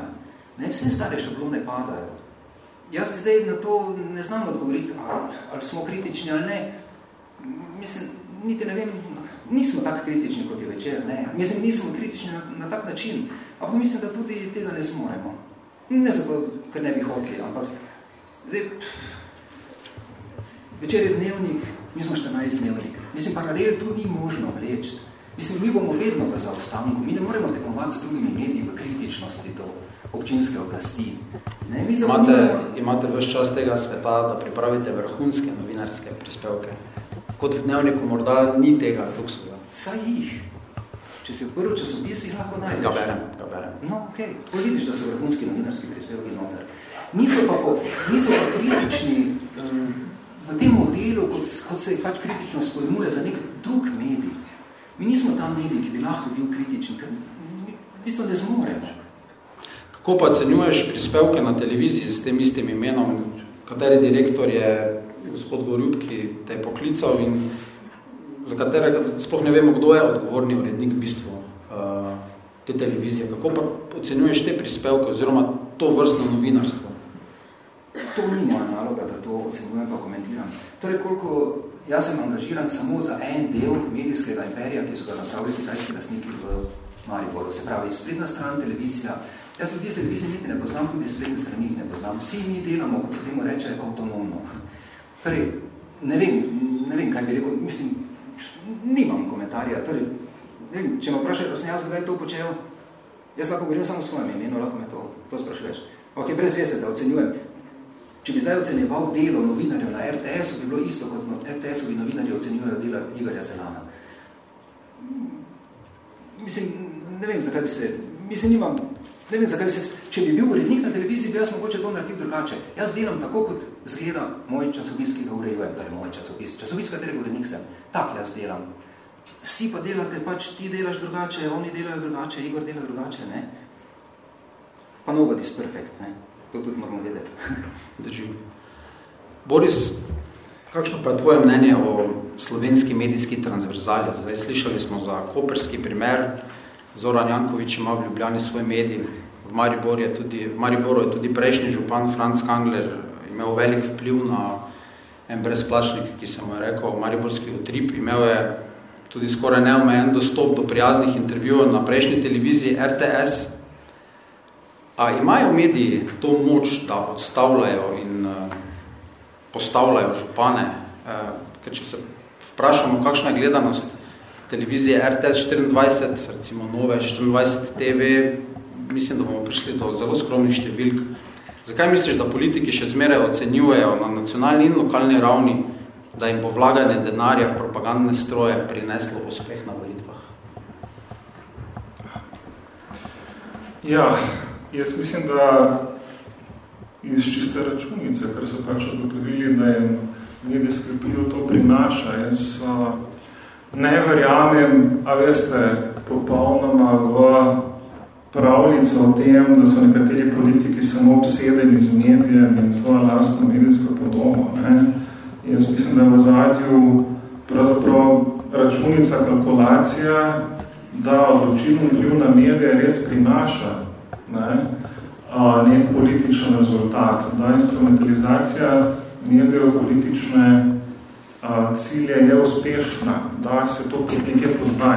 Ne, vse stare šablone padajo. Jaz ti zdaj na to ne znam odgovoriti, ali, smo kritični ali ne. Mislim, niti ne vem, nismo tako kritični kot je večer, ne. Mislim, nismo kritični na, na tak način, ampak mislim, da tudi tega ne zmoremo. Ne zato, ker ne bi hoteli, ampak zdaj, Večer je dnevnik, mi smo 14 dnevnik. Mislim, paralel tu ni možno vleči. Mislim, mi bomo vedno v zaostanku. Mi ne moremo tekmovati s drugimi mediji v kritičnosti do občinske oblasti. Ne, mi imate, imate vse čas tega sveta, da pripravite vrhunske novinarske prispevke. Kot v dnevniku morda ni tega luksuza. Saj jih. Če si v prvi časopis, jih lahko najdeš. Ga berem, ga berem. No, okej. Okay. Vidiš, da so vrhunski novinarski prispevki noter. Niso pa, niso pa kritični um, v tem modelu, kot, kot se pač kritično spojmuje za nek drug medij. Mi nismo ta medij, ki bi lahko bil kritičen, ker v bistvu ne zmoremo. Kako pa ocenjuješ prispevke na televiziji s tem istim imenom, kateri direktor je gospod Gorjub, ki te je poklical in za katerega sploh ne vemo, kdo je odgovorni urednik v bistvu uh, te televizije. Kako pa ocenjuješ te prispevke oziroma to vrstno novinarstvo? To ni moja ocenjujem pa komentiram. Torej, koliko jaz sem angažiran samo za en del medijskega imperija, ki so ga napravili kitajski lasniki v Mariboru. Se pravi, spletna stran, televizija. Jaz ljudi z televizije niti ne poznam, tudi spletne strani ne poznam. Vsi mi delamo, kot se temu reče, avtonomno. Torej, ne vem, ne vem, kaj bi rekel, mislim, nimam komentarja. Torej, ne vem, če me vprašaj, da sem jaz zdaj to počel, jaz lahko govorim samo v svojem imenu, lahko me to, to sprašuješ. Ok, brez vese, da ocenjujem. Če bi zdaj ocenjeval delo novinarjev na RTS-u, bi bilo isto, kot RTS-ovi novinarji ocenjujejo dela Igorja Zelana. Mislim, ne vem, zakaj bi se, mislim, nimam, ne vem, zakaj bi se, če bi bil urednik na televiziji, bi jaz mogoče to naredil drugače. Jaz delam tako, kot zgleda moj časopis, ki ga urejujem, torej moj časopis. Časopis, katerega urednik sem, tak jaz delam. Vsi pa delate, pač ti delaš drugače, oni delajo drugače, Igor dela drugače, ne? Pa nobody's perfect, ne? To tudi moramo vedeti. Drži. Boris, kakšno pa je tvoje mnenje o slovenski medijski transverzali? Zdaj slišali smo za koperski primer, Zoran Jankovič ima v Ljubljani svoj medij, v Mariboru je tudi, v Mariboru je tudi prejšnji župan Franz Kangler imel velik vpliv na en brezplačnik, ki se mu je rekel Mariborski utrip, imel je tudi skoraj neomejen dostop do prijaznih intervjujev na prejšnji televiziji RTS, A imajo mediji to moč, da odstavljajo in uh, postavljajo župane? Uh, ker če se vprašamo, kakšna je gledanost televizije RTS 24, recimo nove 24 TV, mislim, da bomo prišli do zelo skromnih številk. Zakaj misliš, da politiki še zmeraj ocenjujejo na nacionalni in lokalni ravni, da jim bo vlaganje denarja v propagandne stroje prineslo uspeh na volitvah? Ja, Jaz mislim, da iz čiste računice, ker so pač ugotovili, da je medijski vpliv to prinaša. Jaz uh, ne verjamem, a veste, popolnoma v pravljico o tem, da so nekateri politiki samo obsedeni z medijem in svojo lastno medijsko podobo. Ne? Jaz mislim, da je v zadju pravzaprav računica, kalkulacija, da odločilno vpliv na medije res prinaša ne, nek političen rezultat. Da instrumentalizacija medijev politične a, cilje je uspešna, da se to nekje pozna.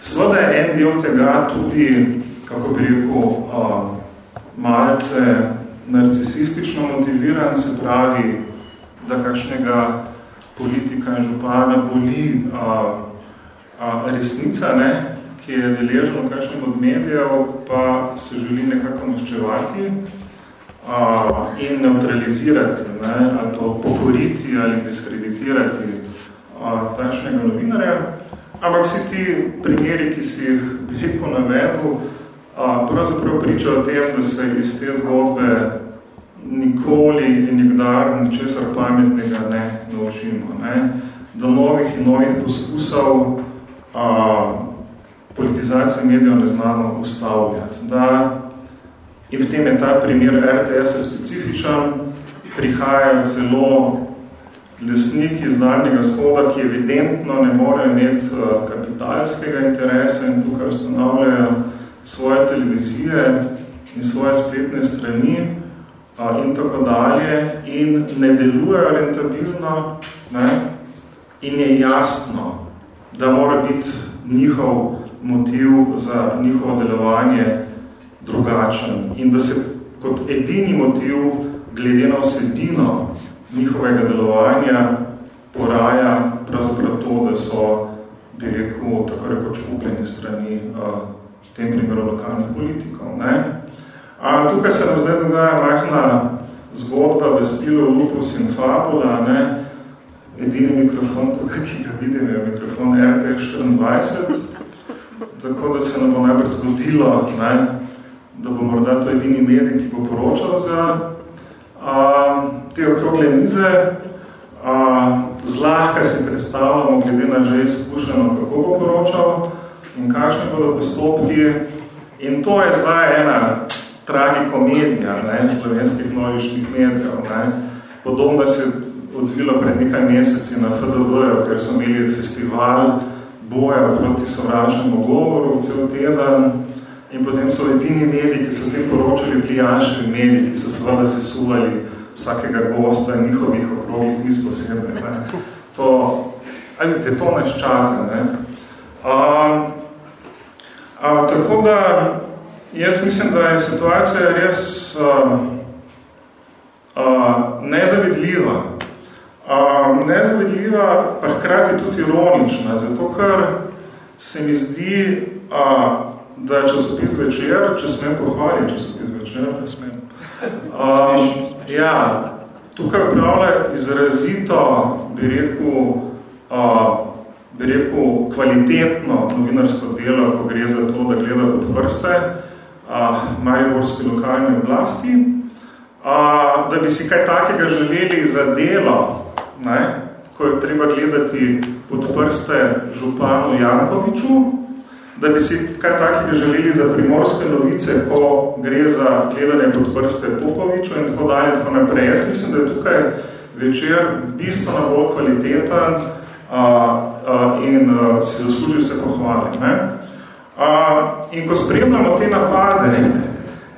Sveda je en del tega tudi, kako bi rekel, a, malce narcisistično motiviran, se pravi, da kakšnega politika in župana boli a, a, resnica, ne, ki je deležen v kakšnem od medijev, pa se želi nekako maščevati a, in neutralizirati, ne, ali pa pokoriti ali diskreditirati a, takšnega novinarja. Ampak vsi ti primeri, ki si jih veliko navedel, a, pravzaprav pričajo o tem, da se iz te zgodbe nikoli in nikdar ničesar pametnega ne naučimo. Ne. Do novih in novih poskusov a, politizacije medijev ne znamo ustavljati. Da, in v tem je ta primer RTS specifičen, prihajajo celo lesniki iz daljnjega shoda, ki evidentno ne morejo imeti uh, kapitalskega interesa in tukaj ustanavljajo svoje televizije in svoje spletne strani uh, in tako dalje in ne delujejo rentabilno ne? in je jasno, da mora biti njihov motiv za njihovo delovanje drugačen in da se kot edini motiv glede na vsebino njihovega delovanja poraja pravzaprav to, da so, bi rekel, tako rekoč upljeni strani v tem primeru lokalnih politikov. Ne? A, tukaj se nam zdaj dogaja majhna zgodba v stilu Lupus in Fabula. Ne? Edini mikrofon tukaj, ki ga vidim, je mikrofon RTX 24 tako da se nam bo najbolj zgodilo, ne, da bo morda to edini medij, ki bo poročal za a, te okrogle mize. A, zlahka si predstavljamo, glede na že izkušeno, kako bo poročal in kakšne bodo postopki. In to je zdaj ena tragikomedija ne, slovenskih novičnih medijev. Ne. Podobno se odvilo pred nekaj meseci na FDV, ker so imeli festival boja proti sovražnemu govoru cel teden in potem so edini mediji, ki so tem poročali, janšvi mediji, ki so seveda se suvali vsakega gosta njihovih okroglih mis posebne. Ne. To, ajde, to nas čaka. Ne. A, a, tako da jaz mislim, da je situacija res a, a, nezavidljiva. A, nezavidljiva, pa hkrati tudi ironična, zato ker se mi zdi, a, da je časopis večer, če smem pohvaliti časopis večer, ne smem. A, ja, tukaj upravlja izrazito, bi rekel, a, bi rekel, kvalitetno novinarsko delo, ko gre za to, da gleda pod vrste mariborske lokalne oblasti, a, da bi si kaj takega želeli za delo, ne, ko je treba gledati pod prste županu Jankoviču, da bi si kaj takega želeli za primorske novice, ko gre za gledanje pod prste Popoviču in tako dalje, tako naprej. Jaz mislim, da je tukaj večer bistveno bolj kvaliteten a, a, in a, si zasluži vse pohvali. Ne? A, in ko spremljamo te napade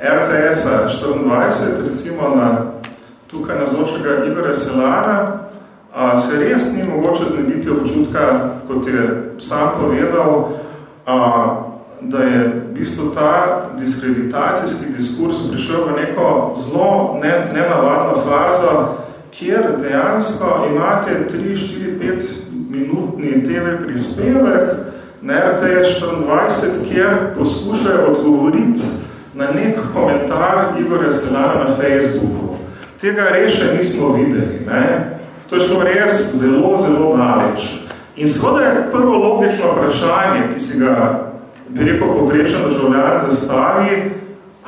RTS-a 24, recimo na tukaj nazočega Igora Selara, a, se res ni mogoče znebiti občutka, kot je sam povedal, a, da je v bistvu ta diskreditacijski diskurs prišel v neko zelo ne, nenavadno fazo, kjer dejansko imate 3, 4, 5 minutni TV prispevek na RTS 24, kjer poskušajo odgovoriti na nek komentar Igorja Selana na Facebooku. Tega res še nismo videli. Ne? To je šlo res zelo, zelo daleč. In seveda je prvo logično vprašanje, ki si ga, bi rekel, poprečen državljan zastavi,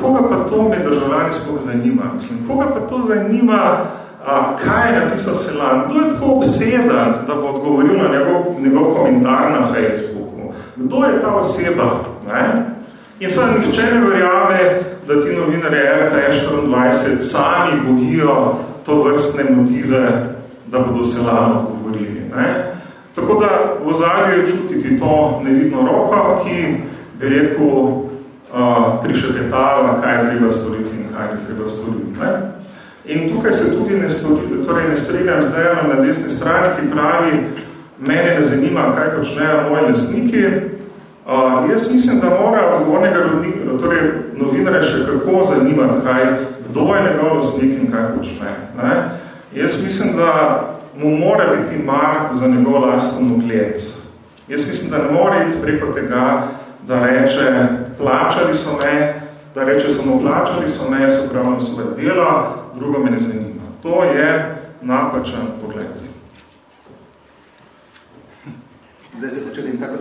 koga pa to med državljani sploh zanima? Mislim, koga pa to zanima, a, kaj je napisal Selan? Kdo je tako obseden, da bo odgovoril na njegov, njegov komentar na Facebooku? Kdo je ta oseba? Ne? In seveda nihče ne verjame, da ti novinari RTE24 sami gojijo to vrstne motive, da bodo Selano odgovorili. Ne? Tako da v ozadju čutiti to nevidno roko, ki bi rekel, uh, prišepetava, kaj je treba storiti in kaj je treba storiti. Ne? In tukaj se tudi ne, stori, torej ne stregam zdaj na desni strani, ki pravi, mene ne zanima, kaj počnejo moji lesniki. Uh, jaz mislim, da mora odgovornega torej novinarja še kako zanimati, kaj, kdo je njegov lastnik in kaj počne. Ne? Jaz mislim, da mu mora biti mar za njegov lasten ugled. Jaz mislim, da ne more iti preko tega, da reče, plačali so me, da reče, samo plačali so me, so pravno svoje delo, drugo me ne zanima. To je napačen pogled. Zdaj se počutim tako,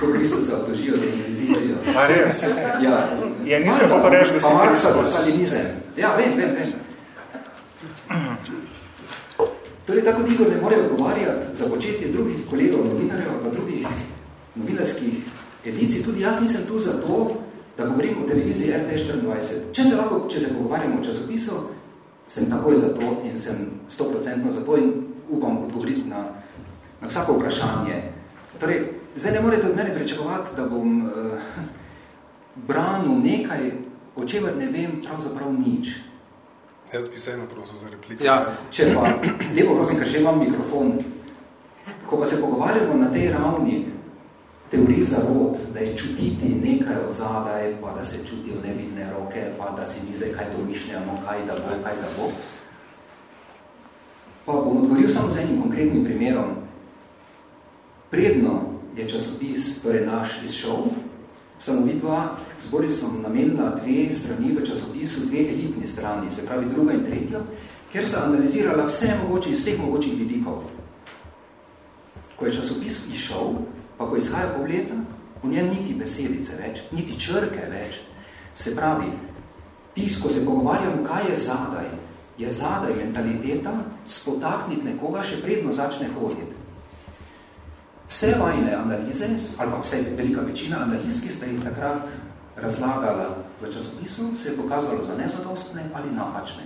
kako Kristo se obtožijo za inkvizicijo. A res? Ja. Ja, nisem hotel reči, da si Pa Marksa za stalinizem. Ja, vem, vem, vem. Torej, tako Igor ne more odgovarjati za početje drugih kolegov novinarjev, pa drugih novinarskih edicij. Tudi jaz nisem tu zato, da govorim o televiziji RT24. Če se lahko, če se pogovarjamo o časopisu, sem takoj za to in sem 100% za to in upam odgovoriti na, na vsako vprašanje. Torej, zdaj ne morete od mene pričakovati, da bom uh, branil nekaj, o čemer ne vem pravzaprav nič. Jaz bi vseeno prosil za repliko. Ja, Če pa, lepo prosim, ker že imam mikrofon, ko pa se pogovarjamo na tej ravni teorij zarod, da je čutiti nekaj od zadaj, pa da se čutijo nevidne roke, pa da si mi zdaj kaj domišljamo, kaj da bo, kaj da bo. Pa bom odgovoril samo z enim konkretnim primerom. Predno je časopis, torej naš izšel, sem vidva, z Borisom namenila dve strani v časopisu, dve elitni strani, se pravi druga in tretja, kjer se analizirala vse mogoče, vseh mogočih vidikov. Ko je časopis išel, pa ko izhaja pol leta, v njem niti besedice več, niti črke več. Se pravi, tis, ko se pogovarjamo, kaj je zadaj, je zadaj mentaliteta spotakniti nekoga še predno začne hoditi. Vse vajne analize, ali pa vse velika večina analiz, ki ste jih takrat razlagala v časopisu, se je pokazalo za nezadostne ali napačne.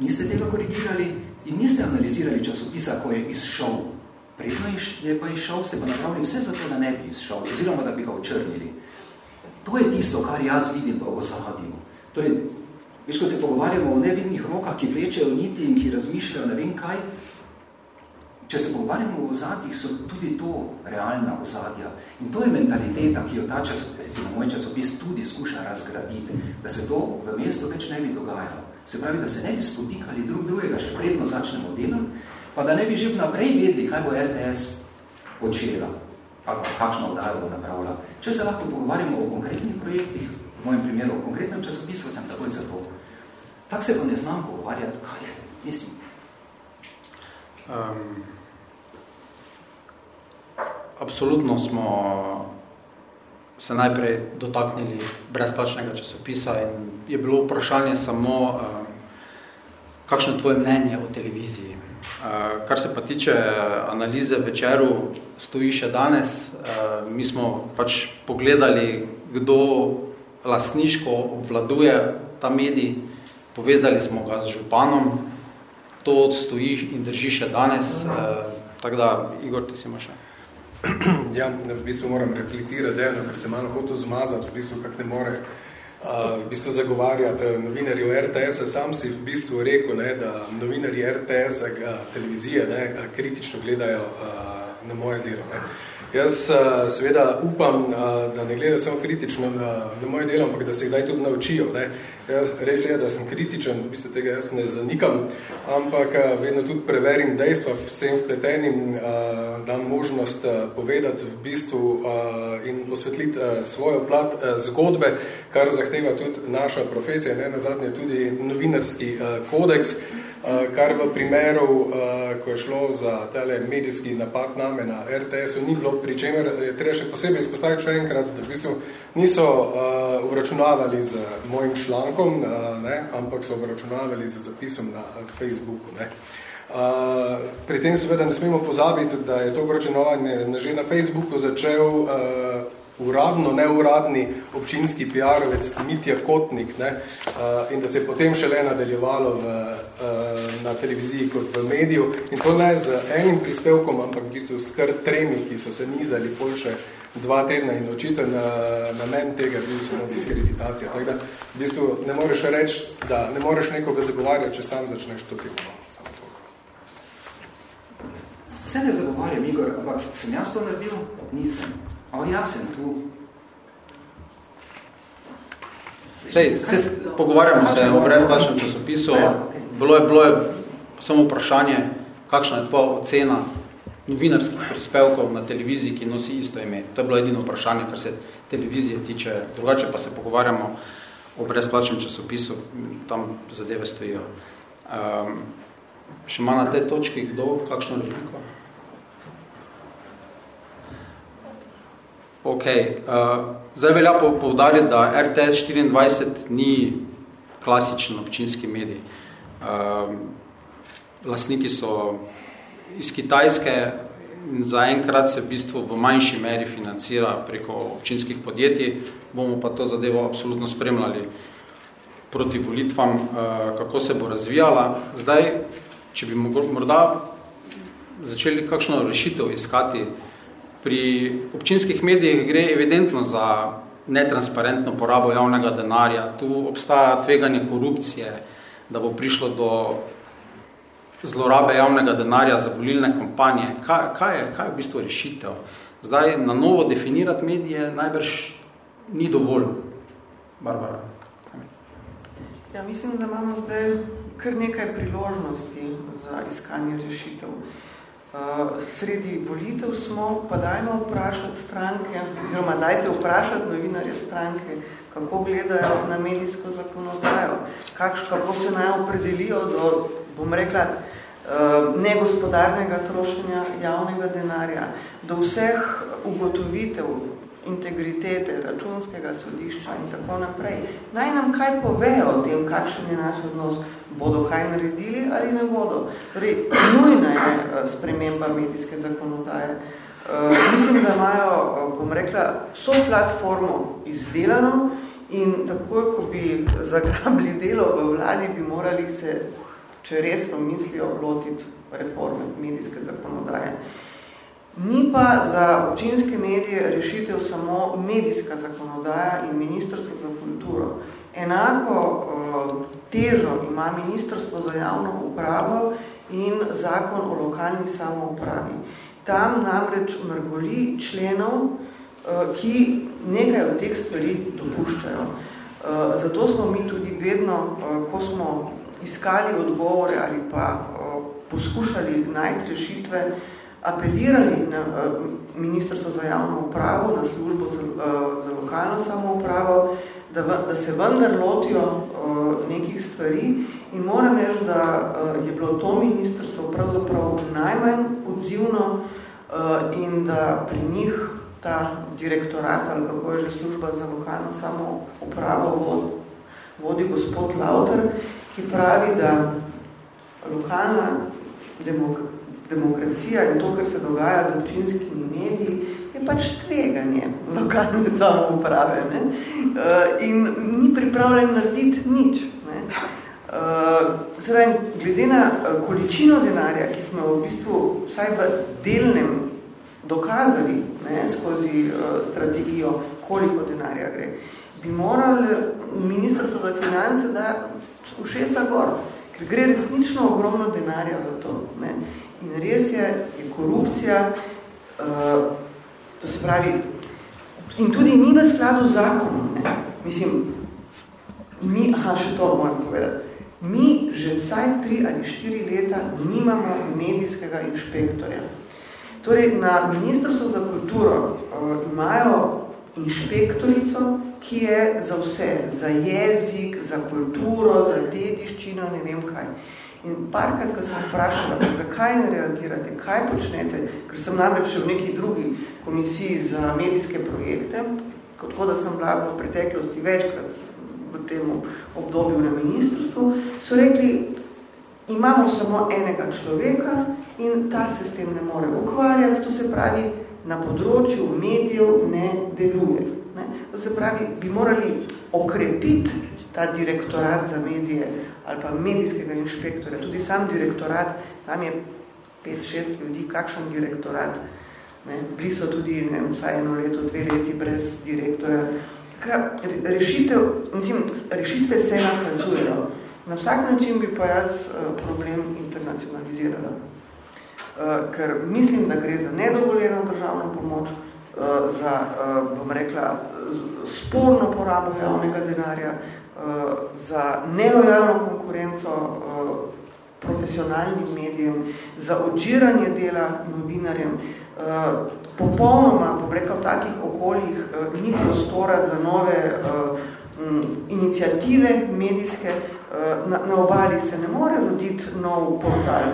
niste tega korigirali in niste analizirali časopisa, ko je izšel. Predno je pa izšel, ste pa napravili vse za to, da ne bi izšel, oziroma da bi ga očrnili. To je tisto, kar jaz vidim v ozadju. Torej, veš, ko se pogovarjamo o nevidnih rokah, ki vlečejo niti in ki razmišljajo ne vem kaj, če se pogovarjamo o ozadjih, so tudi to realna ozadja. In to je mentaliteta, ki jo ta časopis, recimo moj časopis, tudi skuša razgraditi, da se to v mestu več ne bi dogajalo. Se pravi, da se ne bi spotikali drug drugega, še predno začnemo delati, pa da ne bi že vnaprej vedeli, kaj bo RTS počela, pa kakšno oddajo bo napravila. Če se lahko pogovarjamo o konkretnih projektih, v mojem primeru o konkretnem časopisu, sem takoj za to. Tak se pa ne znam pogovarjati, kaj je, mislim. Um, absolutno smo se najprej dotaknili brezplačnega časopisa in je bilo vprašanje samo, um, kakšno je tvoje mnenje o televiziji. Uh, kar se pa tiče analize večeru, stoji še danes. Uh, mi smo pač pogledali, kdo lasniško obvladuje ta medij, povezali smo ga z županom, to stoji in drži še danes. Uh, tako da, Igor, ti si ima še. Ja, v bistvu moram replicirati, dejno, ker se malo hotel zmazati, v bistvu kak ne more uh, v bistvu zagovarjati novinarju RTS-a. Sam si v bistvu rekel, ne, da novinarji RTS-a televizije ne, kritično gledajo uh, na moje delo. Ne. Jaz seveda upam, da ne gledajo samo kritično na, na moje delo, ampak da se jih daj tudi naučijo. Ne. Jaz, res je, da sem kritičen, v bistvu tega jaz ne zanikam, ampak vedno tudi preverim dejstva vsem vpletenim, dam možnost povedati v bistvu in osvetliti svojo plat zgodbe, kar zahteva tudi naša profesija, ne nazadnje tudi novinarski kodeks, kar v primeru, ko je šlo za tele medijski napad name na RTS-u, ni bilo pri čemer je treba še posebej izpostaviti še enkrat, da v bistvu niso obračunavali z mojim člankom, ne, ampak so obračunavali z zapisom na Facebooku. Ne. Uh, pri tem seveda ne smemo pozabiti, da je to obračunavanje že na Facebooku začel uh, uradno, neuradni občinski PR-ovec Mitja Kotnik ne, uh, in da se je potem šele nadaljevalo v, uh, na televiziji kot v mediju in to ne z enim prispevkom, ampak v bistvu s kar tremi, ki so se nizali pol še dva tedna in očiten na, na men tega bil samo diskreditacija. Tako da v bistvu ne moreš reči, da ne moreš nekoga zagovarjati, če sam začneš to timo. Se ne zagovarjam, Igor, ampak sem jaz to naredil? Nisem. O, jaz sem tu. Sej, se pogovarjamo se o brezplačnem časopisu. Bilo je, bilo je samo vprašanje, kakšna je tvoja ocena novinarskih prispevkov na televiziji, ki nosi isto ime. To je bilo edino vprašanje, kar se televizije tiče. Drugače pa se pogovarjamo o brezplačnem časopisu, tam zadeve stojijo. Um, še ima na tej točki kdo kakšno repliko? Ok, uh, zdaj velja povdariti, da RTS 24 ni klasičen občinski medij. Uh, lastniki so iz Kitajske in zaenkrat se v bistvu v manjši meri financira preko občinskih podjetij. Bomo pa to zadevo absolutno spremljali proti volitvam, uh, kako se bo razvijala. Zdaj, če bi morda začeli kakšno rešitev iskati, Pri občinskih medijih gre evidentno za netransparentno porabo javnega denarja. Tu obstaja tveganje korupcije, da bo prišlo do zlorabe javnega denarja za volilne kampanje. Kaj, kaj, je, kaj je v bistvu rešitev? Zdaj, na novo definirati medije najbrž ni dovolj. Barbara. Ja, mislim, da imamo zdaj kar nekaj priložnosti za iskanje rešitev. Uh, sredi volitev smo, pa dajmo vprašati stranke, oziroma dajte vprašati novinarje stranke, kako gledajo na medijsko zakonodajo, kako se naj opredelijo do, bom rekla, uh, negospodarnega trošenja javnega denarja, do vseh ugotovitev integritete računskega sodišča in tako naprej. Naj nam kaj povejo o tem, kakšen je naš odnos, bodo kaj naredili ali ne bodo. Torej, nujna je eh, sprememba medijske zakonodaje. Uh, mislim, da imajo, eh, bom rekla, vso platformo izdelano in tako, ko bi zagrabili delo v vladi, bi morali se če resno mislijo lotiti reforme medijske zakonodaje. Ni pa za občinske medije rešitev samo medijska zakonodaja in ministrstvo za kulturo. Enako uh, težo ima ministrstvo za javno upravo in zakon o lokalni samoupravi. Tam namreč mrgoli členov, uh, ki nekaj od teh stvari dopuščajo. Uh, zato smo mi tudi vedno, uh, ko smo iskali odgovore ali pa poskušali najti rešitve, apelirali na Ministrstvo za javno upravo, na službo za, za lokalno samoupravo, da, da se vendar lotijo uh, nekih stvari in moram reči, da uh, je bilo to ministrstvo pravzaprav najmanj odzivno uh, in da pri njih ta direktorat ali kako je že služba za lokalno samoupravo vod, vodi gospod Lauter, ki pravi, da lokalna demok demokracija in to, kar se dogaja z občinskimi mediji, pač tveganje lokalne samouprave ne? Uh, in ni pripravljen narediti nič. Ne? Uh, zdaj, glede na uh, količino denarja, ki smo v bistvu vsaj v delnem dokazali ne, skozi uh, strategijo, koliko denarja gre, bi morali ministrstvo za finance da v šesta gor, ker gre resnično ogromno denarja v to. Ne. In res je, je korupcija, uh, to se pravi, in tudi ni v skladu z zakonom. Ne. Mislim, mi, aha, še to moram povedati, mi že vsaj tri ali štiri leta nimamo medijskega inšpektorja. Torej, na Ministrstvu za kulturo uh, imajo inšpektorico, ki je za vse, za jezik, za kulturo, za dediščino, ne vem kaj. In parkrat, ko sem vprašala, zakaj ne reagirate, kaj počnete, ker sem namreč v neki drugi komisiji za medijske projekte, kot da sem bila v preteklosti večkrat v tem obdobju na ministrstvu, so rekli, imamo samo enega človeka in ta se s tem ne more ukvarjati, to se pravi, na področju medijev ne deluje. Ne? To se pravi, bi morali okrepiti ta direktorat za medije ali pa medijskega inšpektorja, tudi sam direktorat, tam je 5-6 ljudi, kakšen direktorat, ne? bili so tudi ne, vsaj eno leto, dve leti brez direktorja. Rešitev, mislim, rešitve se nakazujejo. Na vsak način bi pa jaz uh, problem internacionalizirala. Uh, ker mislim, da gre za nedovoljeno državno pomoč, uh, za, bom rekla, sporno porabo javnega denarja, za nelojalno konkurenco uh, profesionalnim medijem, za odžiranje dela novinarjem. Uh, popolnoma, bom rekla, v takih okoljih uh, ni prostora za nove uh, inicijative medijske. Uh, na, na obali se ne more roditi nov portal,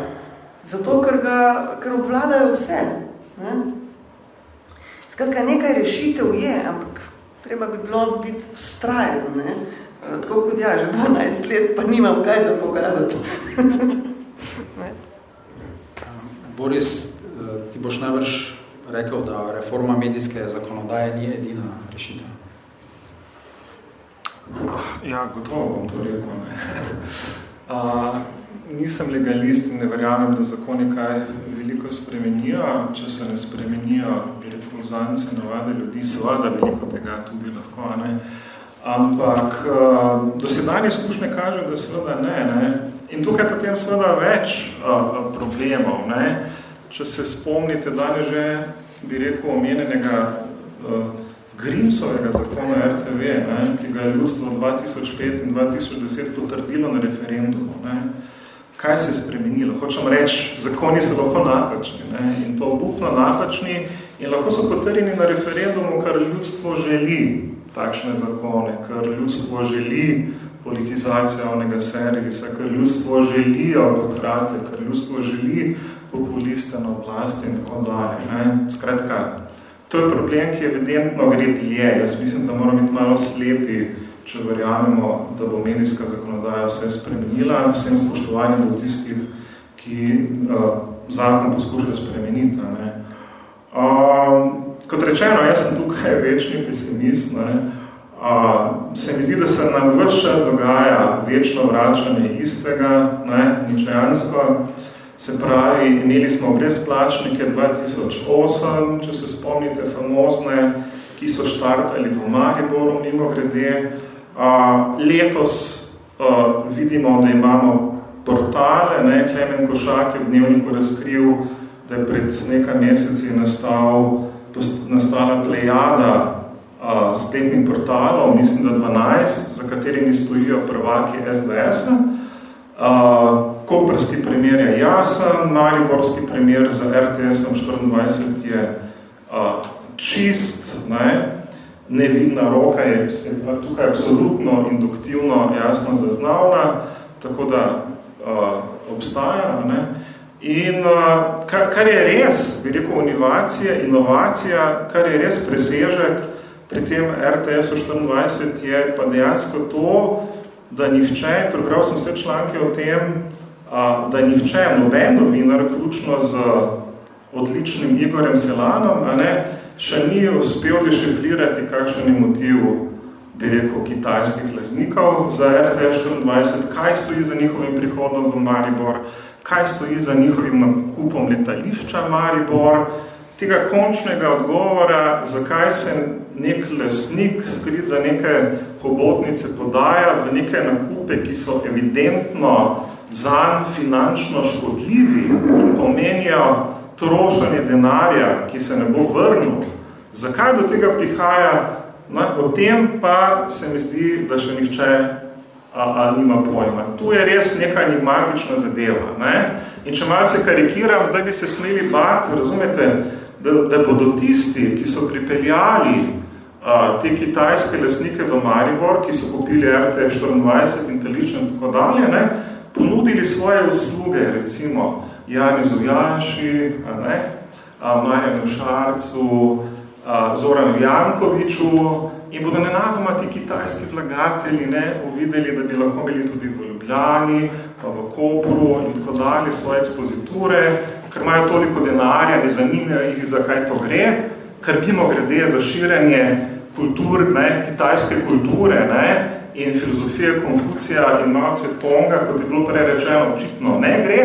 Zato, ker, ga, ker obvladajo vse. Ne? Skratka, nekaj rešitev je, ampak treba bi bilo biti strajen. Ne? Eh, tako kot ja, že 12 let, pa nimam kaj za pokazati. Boris, eh, ti boš najvrš rekel, da reforma medijske zakonodaje ni edina rešitev. Ja, gotovo bom to rekel. Ne. Uh, nisem legalist in ne verjamem, da zakoni kaj veliko spremenijo. Če se ne spremenijo, bi rekel, zanice navade ljudi, seveda veliko tega tudi lahko. Ne? Ampak uh, dosedanje izkušnje kaže, da seveda ne, ne. In tukaj potem seveda več uh, problemov. Ne. Če se spomnite, da je že, bi rekel, omenjenega uh, Grimsovega zakona RTV, ne, ki ga je ljudstvo 2005 in 2010 potrdilo na referendumu. Ne. Kaj se je spremenilo? Hočem reči, zakoni so lahko napačni ne? in to obupno napačni in lahko so potrjeni na referendumu, kar ljudstvo želi takšne zakone, kar ljudstvo želi politizacijo javnega servisa, kar ljudstvo želi autokrate, kar ljudstvo želi populiste na oblasti in tako dalje. Ne? Skratka, to je problem, ki evidentno gre dlje. Jaz mislim, da moramo biti malo slepi če verjamemo, da bo medijska zakonodaja vse spremenila, vsem spoštovanjem do tistih, ki uh, zakon poskušajo spremeniti. Ne. Uh, kot rečeno, jaz sem tukaj večni pesimist. Ne. Uh, se mi zdi, da se nam vse čas dogaja večno vračanje istega, ne, ničejansko. Se pravi, imeli smo brezplačnike 2008, če se spomnite, famozne, ki so štartali v Mariboru, mimo grede. Uh, letos uh, vidimo, da imamo portale, ne, Klemen Košak je v dnevniku razkril, da je pred nekaj meseci nastal, nastala plejada spletnih portalov, mislim, da 12, za katerimi stojijo prvaki SDS-a. Koprski primer je jasen, Mariborski primer za RTS-om 24 je a, čist, ne? nevidna roka je tukaj absolutno induktivno jasno zaznavna, tako da a, obstaja. Ne? In a, kar, kar je res, bi rekel, inovacija, inovacija, kar je res presežek, pri tem RTS-u 24 je pa dejansko to, da nihče, prebral sem vse članke o tem, da nihče, noben novinar, ključno z odličnim Igorem Selanom, a ne, še ni uspel dešifrirati, kakšen je motiv, bi rekel, kitajskih leznikov za RTS 24, kaj stoji za njihovim prihodom v Maribor, kaj stoji za njihovim nakupom letališča Maribor, tega končnega odgovora, zakaj se nek lesnik skrit za neke hobotnice podaja v neke nakupe, ki so evidentno zanj finančno škodljivi in pomenijo trošanje denarja, ki se ne bo vrnil. Zakaj do tega prihaja? No, o tem pa se mi zdi, da še nihče a, a, nima pojma. Tu je res neka enigmatična zadeva. Ne? In če malce karikiram, zdaj bi se smeli bati, razumete, da, da bodo tisti, ki so pripeljali te kitajske lasnike v Maribor, ki so kupili RT24, Intelligent in tako dalje, ne, ponudili svoje usluge, recimo Jani Zujanši, ne, Marjanu Šarcu, Zoranu Jankoviču in bodo nenadoma ti kitajski vlagatelji ne, uvideli, da bi lahko imeli tudi v Ljubljani, pa v Kopru in tako dalje svoje ekspoziture, ker imajo toliko denarja, ne zanimajo jih, zakaj to gre, ker mimo grede za širjenje kultur, ne, kitajske kulture ne, in filozofije Konfucija in Mao Tse-tonga, kot je bilo prej rečeno, očitno ne gre.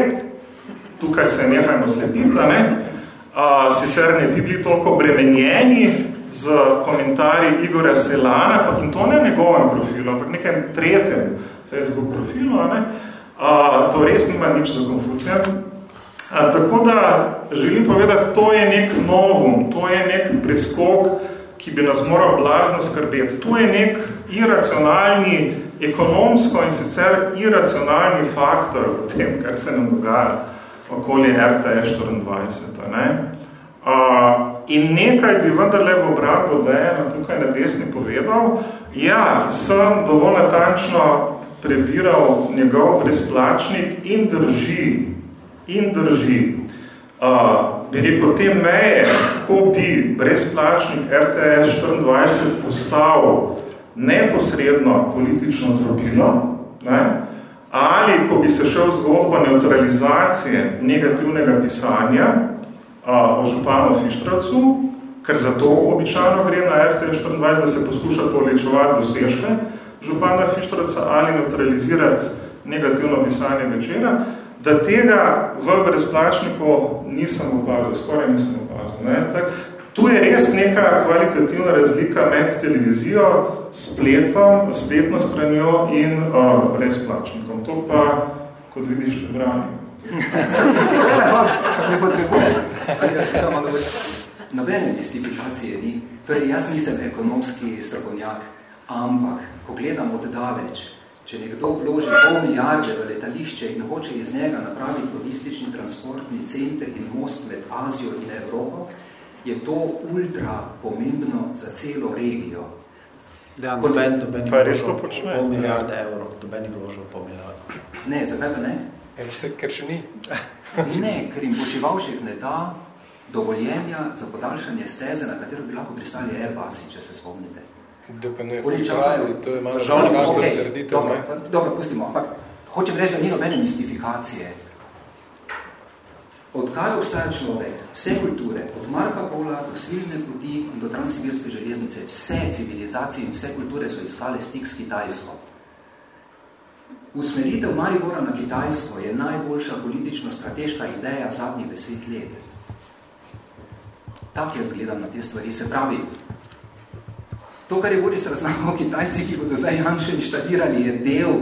Tukaj se nehajmo slediti, ne. A, sicer ne bi bili toliko bremenjeni z komentarji Igorja Selana, in to ne njegovem profilu, ampak nekem tretjem Facebook profilu, ne. A, to res nima nič za Konfucija. A, tako da želim povedati, to je nek novum, to je nek preskok, ki bi nas moral blazno skrbeti. Tu je nek iracionalni, ekonomsko in sicer iracionalni faktor v tem, kar se nam dogaja okoli RTS 24. Ne? Uh, in nekaj bi vendarle v obrambo Dejana tukaj na desni povedal. Ja, sem dovolj natančno prebiral njegov brezplačnik in drži, in drži. Uh, bi rekel, te meje, ko bi brezplačnik RTS 24 postal neposredno politično drobilo, ne, ali ko bi se šel zgodba neutralizacije negativnega pisanja a, o županu Fištravcu, ker za to običajno gre na RTS 24, da se poskuša povlečevati dosežke župana Fištravca ali neutralizirati negativno pisanje večera, da tega v brezplačniku nisem opazil, skoraj nisem opazil. Ne? Tak, tu je res neka kvalitativna razlika med televizijo, spletom, spletno stranjo in uh, brezplačnikom. To pa, kot vidiš, brani. ne potrebuje. Nobene mistifikacije ni. Torej, jaz nisem ekonomski strokovnjak, ampak, ko gledam od daleč, Če nekdo vloži pol milijarde v letališče in hoče iz njega napraviti logistični transportni center in most med Azijo in Evropo, je to ultra pomembno za celo regijo. Ja, doben, doben pa res to počne. Pol milijarde evrov, doben je vložil pol milijarde. Ne, zakaj pa ne? Ker še ni. ne, ker jim počivalšek ne da dovoljenja za podaljšanje steze, na katero bi lahko pristali Airbusi, če se spomnite. DPNF, to je malo državno okay, trditev. Dobro, dobro, pustimo, ampak hočem reči, da ni nobene mistifikacije. Odkaj obstaja človek, vse kulture, od Marka Pola do Svilne poti in do Transsibirske železnice, vse civilizacije in vse kulture so iskale stik s Kitajsko. Usmeritev Maribora na Kitajsko je najboljša politično-strateška ideja zadnjih deset let. Tak jaz gledam na te stvari. Se pravi, to, kar je Boris raznamal o Kitajci, ki bodo zdaj Janše inštalirali, je del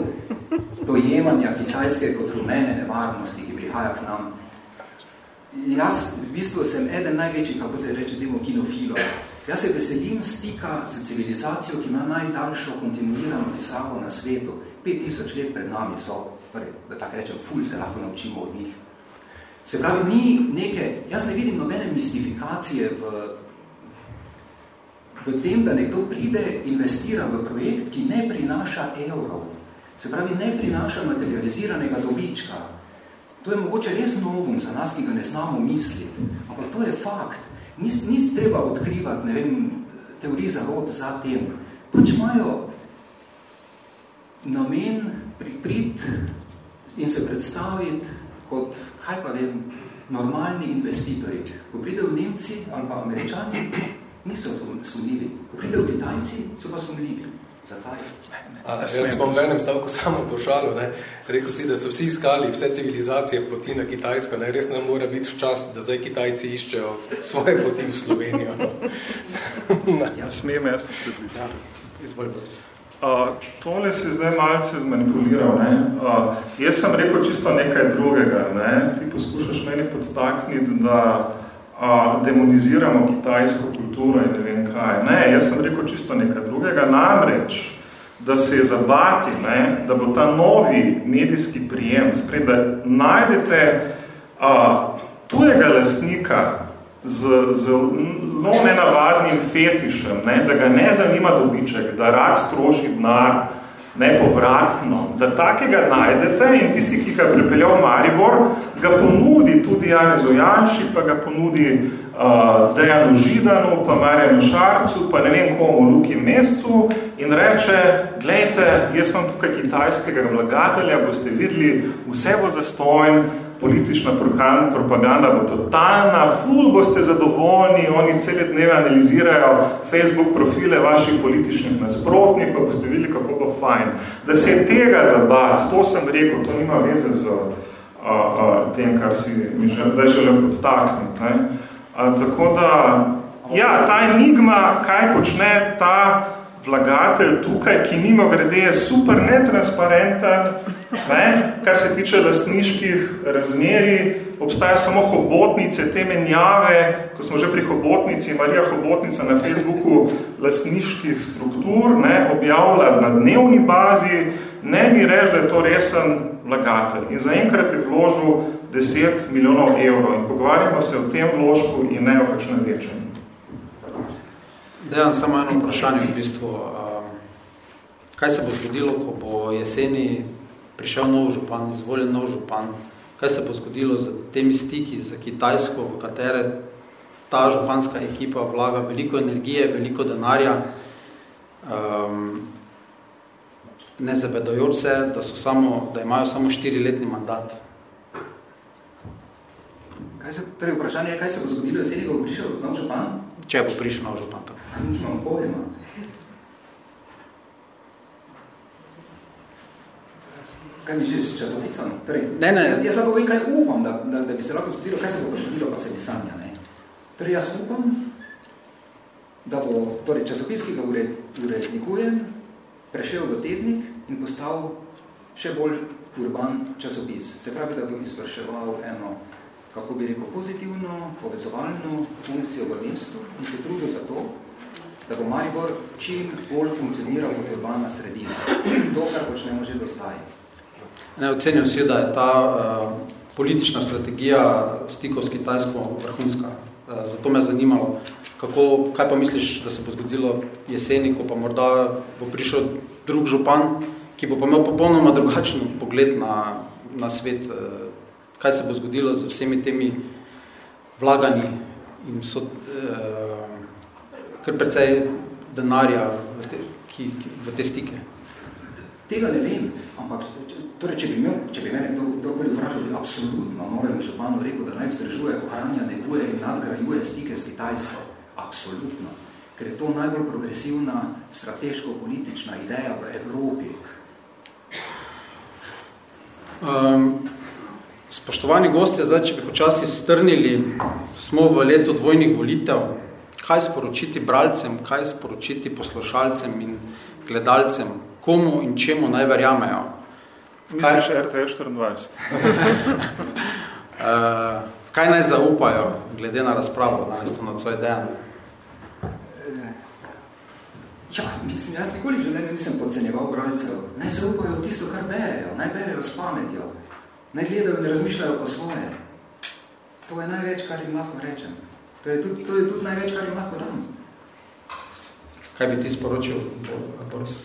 dojemanja Kitajske kot rumene nevarnosti, ki prihaja k nam. Jaz v bistvu sem eden največjih, kako se reče, temu kinofilo. Jaz se veselim stika z civilizacijo, ki ima najdaljšo kontinuirano pisavo na svetu. 5000 let pred nami so, torej, da tako rečem, ful se lahko naučimo od njih. Se pravi, ni neke, jaz ne vidim nobene mistifikacije v, v tem, da nekdo pride, investira v projekt, ki ne prinaša evrov. Se pravi, ne prinaša materializiranega dobička. To je mogoče res novum za nas, ki ga ne znamo misliti, ampak to je fakt. Nis treba odkrivati, ne vem, teorij zarod za tem. Pač imajo namen priprit in se predstaviti kot, kaj pa vem, normalni investitorji. Ko pridejo Nemci ali pa Američani, niso sumljivi. Ko pridejo Kitajci, so pa sumljivi. Zakaj? A, jaz se bom v enem stavku samo pošalil. Ne. Rekl si, da so vsi iskali vse civilizacije poti na Kitajsko. Ne. Res nam mora biti včas, da zdaj Kitajci iščejo svoje poti v Slovenijo. No. ja, smem jaz ja. Izvolj, Uh, tole si zdaj malce zmanipuliral. Ne? Uh, jaz sem rekel čisto nekaj drugega. Ne? Ti poskušaš meni podstakniti, da uh, demoniziramo kitajsko kulturo in ne vem kaj. Ne, jaz sem rekel čisto nekaj drugega. Namreč, da se je zabati, ne, da bo ta novi medijski prijem, spred, da najdete uh, tujega lastnika z zelo nenavadnim fetišem, ne, da ga ne zanima dobiček, da rad troši denar nepovratno, da takega najdete in tisti, ki ga pripeljal v Maribor, ga ponudi tudi Janezu Janši, pa ga ponudi uh, Dejanu Židanu, pa Marjanu Šarcu, pa ne vem komu, Luki Mescu in reče, glejte, jaz vam tukaj kitajskega vlagatelja, boste videli, vse bo zastojn, politična propaganda bo totalna, ful boste zadovoljni, oni cele dneve analizirajo Facebook profile vaših političnih nasprotnikov, boste videli, kako bo fajn. Da se tega zabati, to sem rekel, to nima veze z a, a, tem, kar si mi že, zdaj želim podstakniti. Ne? A, tako da, ja, ta enigma, kaj počne ta vlagatelj tukaj, ki mimo grede je super netransparenten, ne? kar se tiče lastniških razmeri, obstaja samo hobotnice, te menjave, ko smo že pri hobotnici, Marija Hobotnica na Facebooku lastniških struktur, ne? objavlja na dnevni bazi, ne mi reči, da je to resen vlagatelj. In zaenkrat je vložil 10 milijonov evrov in pogovarjamo se o tem vložku in ne o kakšnem večjem. Dejan, samo eno vprašanje v bistvu. Um, kaj se bo zgodilo, ko bo jeseni prišel nov župan, izvoljen nov župan? Kaj se bo zgodilo z temi stiki z Kitajsko, v katere ta županska ekipa vlaga veliko energije, veliko denarja, um, ne zavedajoč se, da, so samo, da imajo samo štiriletni mandat? Kaj se, torej vprašanje je, kaj se bo zgodilo jeseni, ko bo prišel nov župan? Če bo prišel nov župan. Nimam pojma. Kaj mi želiš časopisano? Torej, ne, ne. Jaz, jaz lahko vem, kaj upam, da, da, da bi se lahko zgodilo, kaj se bo zgodilo, pa se mi sanja. Ne? Torej, jaz upam, da bo torej, časopis, ki ga urednikujem, prešel v tednik in postal še bolj urban časopis. Se pravi, da bo izvrševal eno kako bi rekel, pozitivno, povezovalno funkcijo v mestu in se trudil za to, da bo Maribor čim bolj funkcioniral kot urbana sredina. To, kar počnemo že do zdaj. Ne, ocenil si, da je ta uh, politična strategija stikov s Kitajsko vrhunska. Uh, zato me je zanimalo, kako, kaj pa misliš, da se bo zgodilo jeseni, ko pa morda bo prišel drug župan, ki bo pa imel popolnoma drugačen pogled na, na svet uh, kaj se bo zgodilo z vsemi temi vlaganji in so eh, kar precej denarja v te, ki, v te stike. Tega ne vem, ampak torej, če bi imel, če bi me nekdo kdorkoli vprašal, bi absolutno novemu županu rekel, da naj vzdržuje, ohranja, neguje in nadgrajuje stike s Kitajsko. Absolutno. Ker je to najbolj progresivna strateško-politična ideja v Evropi. Um, spoštovani gostje, zdaj, če bi počasi strnili, smo v letu dvojnih volitev, kaj sporočiti bralcem, kaj sporočiti poslušalcem in gledalcem, komu in čemu naj verjamejo. Misliš RTS 24? uh, kaj naj zaupajo, glede na razpravo, namesto na svoj dejan? Ja, mislim, jaz nikoli v življenju nisem podcenjeval bralcev. Naj zaupajo tisto, kar berejo, naj berejo s pametjo, naj gledajo in razmišljajo po svoje. To je največ, kar jim lahko rečem. To je tudi, to je tudi največ, kar jim lahko dam. Kaj bi ti sporočil, Boris?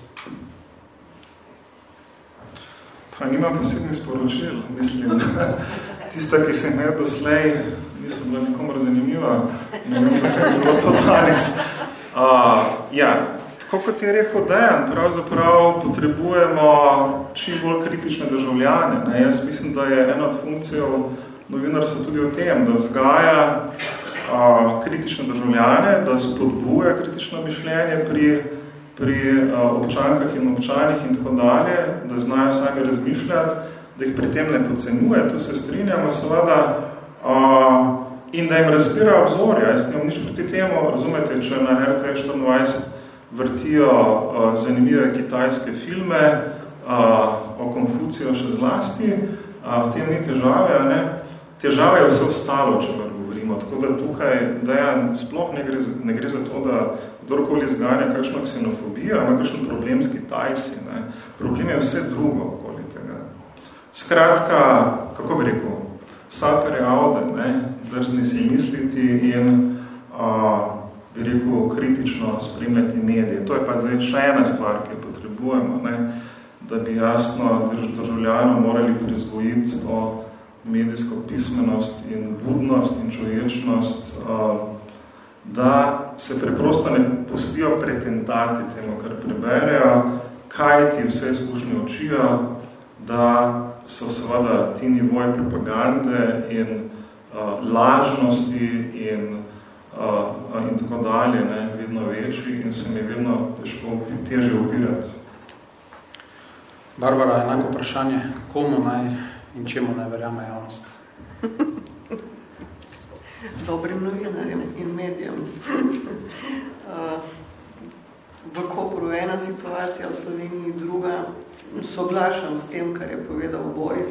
Pa nima posebnih sporočil, mislim. Tista, ki se imel doslej, niso bila nikomor zanimiva. Ne vem, zakaj je bilo to danes. Uh, ja, tako kot je rekel Dejan, pravzaprav potrebujemo čim bolj kritične državljane. Ne? Jaz mislim, da je ena od funkcij novinarstva tudi v tem, da vzgaja a, kritične državljane, da spodbuja kritično mišljenje pri, pri a, občankah in občanih in tako dalje, da znajo sami razmišljati, da jih pri tem ne podcenjuje, tu se strinjamo seveda, a, in da jim razpira obzorja. Jaz nimam nič proti temu, razumete, če na RT 24 vrtijo uh, zanimive kitajske filme uh, o Konfuciju še zlasti, uh, v tem ni težave, ne? Težava je vse ostalo, če mar govorimo, tako da tukaj dejan sploh ne gre, ne gre za to, da kdorkoli zganja kakšno ksenofobijo, ama kakšen problem s Kitajci. Ne? Problem je vse drugo okoli tega. Skratka, kako bi rekel, saper je aude, ne? drzni si misliti in uh, rekel, kritično spremljati medije. To je pa zdaj še ena stvar, ki jo potrebujemo, ne? da bi jasno državljanom morali prizvojiti to medijsko pismenost in budnost in čovečnost, da se preprosto ne pustijo pretentati temu, kar preberejo, kaj ti vse izkušnje učijo, da so seveda ti nivoji propagande in uh, lažnosti in in tako dalje, ne, vedno večji in se mi vedno težko, teže upirati. Barbara, enako vprašanje, komu naj in čemu naj verjame javnost? Dobrim novinarjem in medijem. V Kopru ena situacija, v Sloveniji druga. Soglašam s tem, kar je povedal Boris.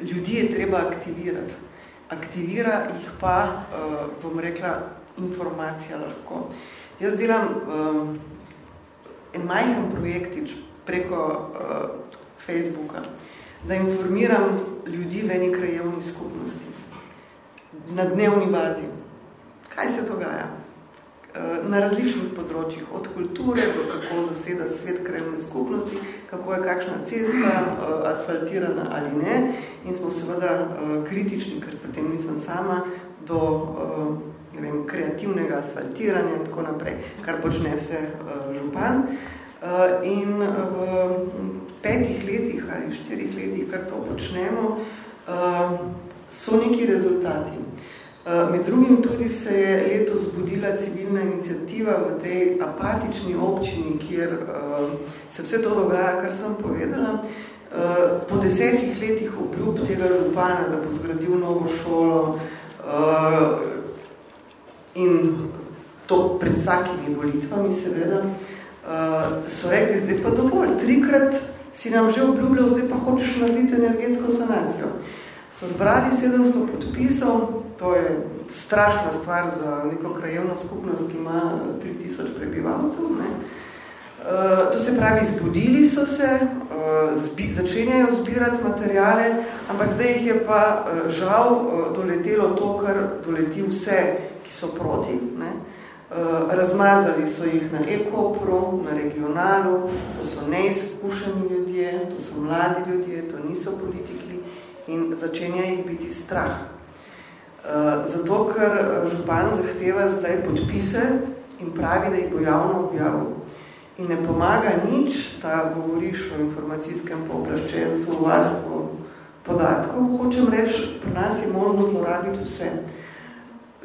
Ljudi je treba aktivirati aktivira jih pa, uh, bom rekla, informacija lahko. Jaz delam um, en majhen projektič preko uh, Facebooka, da informiram ljudi v eni krajevni skupnosti na dnevni bazi. Kaj se dogaja? Eh, na različnih področjih, od kulture do kako zaseda svet krajevne skupnosti, kako je kakšna cesta uh, asfaltirana ali ne. In smo seveda uh, kritični, ker potem nisem sama, do ne vem, kreativnega asfaltiranja in tako naprej, kar počne vse župan. In v petih letih ali štirih letih, kar to počnemo, so neki rezultati. Eh, med drugim tudi se je letos zbudila civilna inicijativa v tej apatični občini, kjer uh, se vse to dogaja, kar sem povedala. Uh, po desetih letih obljub tega župana, da bo zgradil novo šolo in to pred vsakimi volitvami seveda, so rekli, zdaj pa dovolj, trikrat si nam že obljubljal, zdaj pa hočeš narediti energetsko sanacijo. So zbrali 700 podpisov, to je strašna stvar za neko krajevno skupnost, ki ima 3000 prebivalcev. Ne. Uh, to se pravi, zbudili so se, uh, zbi, začenjajo zbirati materijale, ampak zdaj jih je pa uh, žal uh, doletelo to, kar doleti vse, ki so proti. Ne. Uh, razmazali so jih na ekopru, na regionalu, to so neizkušeni ljudje, to so mladi ljudje, to niso politiki in začenja jih biti strah. Eh, zato, ker eh, župan zahteva zdaj podpise in pravi, da jih bo javno objavil. In ne pomaga nič, da govoriš o informacijskem pooblaščencu, varstvu podatkov. Hočem reči, pri nas je možno zlorabiti vse.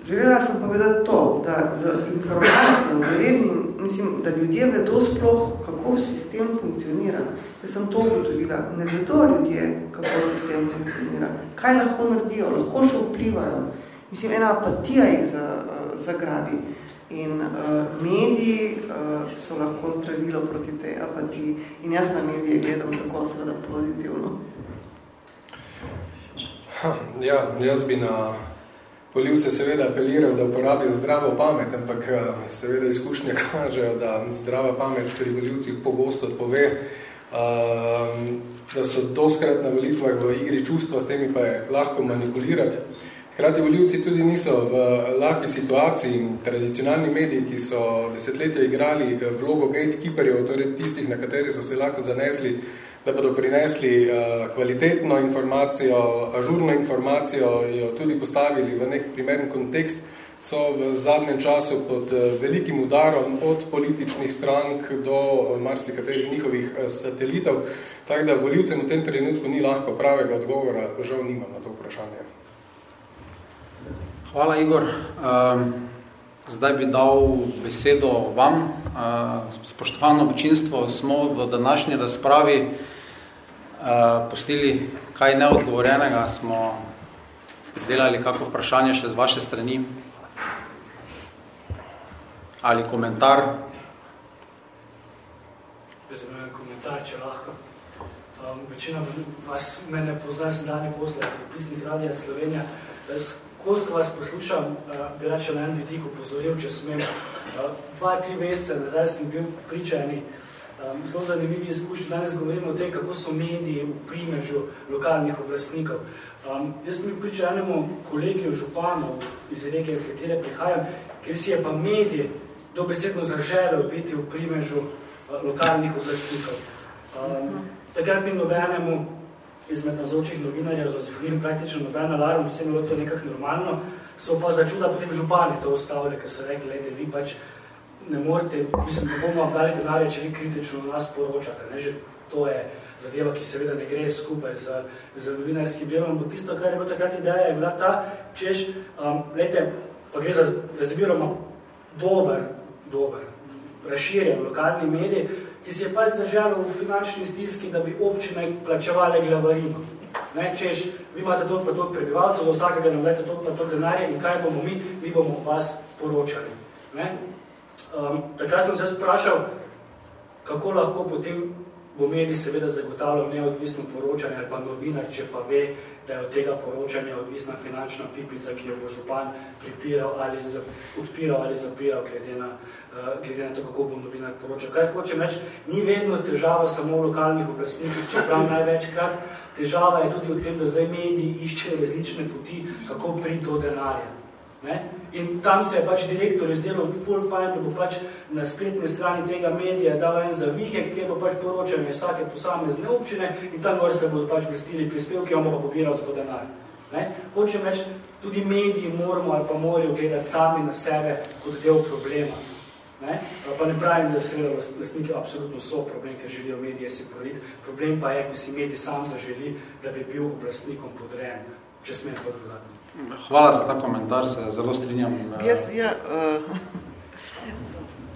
Želela sem povedati to, da z informacijo, z rednim, mislim, da ljudje vedo sploh, kako sistem funkcionira. Jaz sem to ugotovila. Ne vedo ljudje, kako sistem funkcionira. Kaj lahko naredijo? Lahko še vplivajo. Mislim, ena apatija jih zagrabi. In uh, mediji uh, so lahko zdravilo proti tej apatiji. In jaz na medije gledam tako seveda pozitivno. Ja, jaz bi na voljivce seveda apeliral, da uporabijo zdravo pamet, ampak eh, seveda izkušnje kažejo, da zdrava pamet pri voljivcih pogosto pove, uh, da so doskrat na volitvah v igri čustva, s temi pa je lahko manipulirati. Hrati voljivci tudi niso v lahki situaciji tradicionalni mediji, ki so desetletja igrali vlogo gatekeeperjev, torej tistih, na kateri so se lahko zanesli, da bodo prinesli uh, kvalitetno informacijo, ažurno informacijo, jo tudi postavili v nek primeren kontekst, so v zadnjem času pod uh, velikim udarom od političnih strank do uh, marsikaterih njihovih uh, satelitov, tako da voljivcem v tem trenutku ni lahko pravega odgovora, žal nimam na to vprašanje. Hvala, Igor. Um, zdaj bi dal besedo vam. Uh, spoštovano občinstvo, smo v današnji razpravi uh, postili kaj neodgovorenega, smo delali kako vprašanje še z vaše strani ali komentar. Jaz imam komentar, če lahko. Um, večina vas mene pozna, sem dani posle, pisnik Radija Slovenija. Ko vas poslušam, uh, bi reče na en vidik upozoril, če smem. Uh, dva, tri mesece nazaj sem bil pričajni um, zelo zanimivi izkušnji. Danes govorimo o tem, kako so mediji v primežu lokalnih oblastnikov. Um, jaz bil priča enemu kolegiju županov iz regije, z katere prihajam, ker si je pa medij dobesedno zaželel biti v primežu uh, lokalnih oblastnikov. Um, takrat bi nobenemu izmed nazočih novinarjev zazvolim praktično noben alarm, vse je bilo to nekako normalno, so pa začuda potem župani to ostavili, ker so rekli, gledajte, vi pač ne morete, mislim, da bomo vam dali denarje, če vi kritično nas poročate. Ne? Že to je zadeva, ki seveda ne gre skupaj z, z novinarskim delom, ampak tisto, kar je bilo takrat ideja, je bila ta, češ, um, gledajte, pa gre za razbiroma dober, dober, razširjen lokalni medij, ki si je pač zaželil v finančni stiski, da bi občine plačevale glavarino. Ne, češ, vi imate toliko pa toliko prebivalcev, za vsakega nam dajte toliko pa toliko denarja in kaj bomo mi, mi bomo vas poročali. Ne? Um, takrat sem se sprašal, kako lahko potem bo medij seveda zagotavljal neodvisno poročanje ali pa novinar, če pa ve, da je od tega poročanja odvisna finančna pipica, ki jo bo župan pripiral ali z, odpiral ali zapiral glede na, uh, glede na to, kako bo novinar poročal. Kaj hočem reči, ni vedno težava samo v lokalnih oblastnikih, čeprav največkrat težava je tudi v tem, da zdaj mediji iščejo različne poti, kako priti do denarja. Ne? In tam se je pač direktor izdelal full fine, da bo pač na spletni strani tega medija dal en zavihek, kjer bo pač poročanje vsake posamezne občine in tam gor se bodo pač prestili prispevki, on bo pa pobiral za to denar. Ne? Hočem reči, tudi mediji moramo ali pa morajo gledati sami na sebe kot del problema. Ne? Pa ne pravim, da seveda lastniki absolutno so problem, ker želijo medije si proliti. Problem pa je, ko si medij sam zaželi, da bi bil oblastnikom podrejen, če smem to dodati. Hvala za ta komentar, se zelo strinjam. Jaz, ja, uh,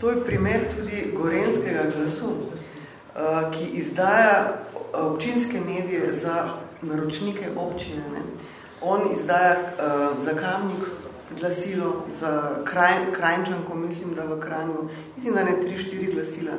to je primer tudi gorenskega glasu, uh, ki izdaja občinske medije za naročnike občine. Ne. On izdaja uh, za kamnik glasilo, za kraj, krajnčanko, mislim, da v Kranju, mislim, da ne tri, štiri glasila.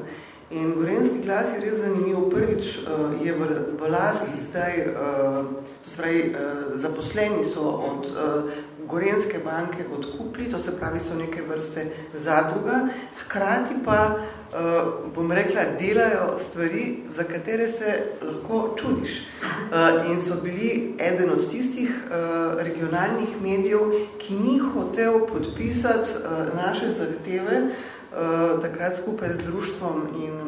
In gorenski glas je res zanimiv. Prvič uh, je v, v lasti zdaj uh, Spravi, uh, zaposleni so od uh, Gorenske banke odkupli, to se pravi, so neke vrste zadruga, hkrati pa, uh, bom rekla, delajo stvari, za katere se lahko čudiš. Uh, in so bili eden od tistih uh, regionalnih medijev, ki ni hotel podpisati uh, naše zahteve, takrat skupaj z društvom in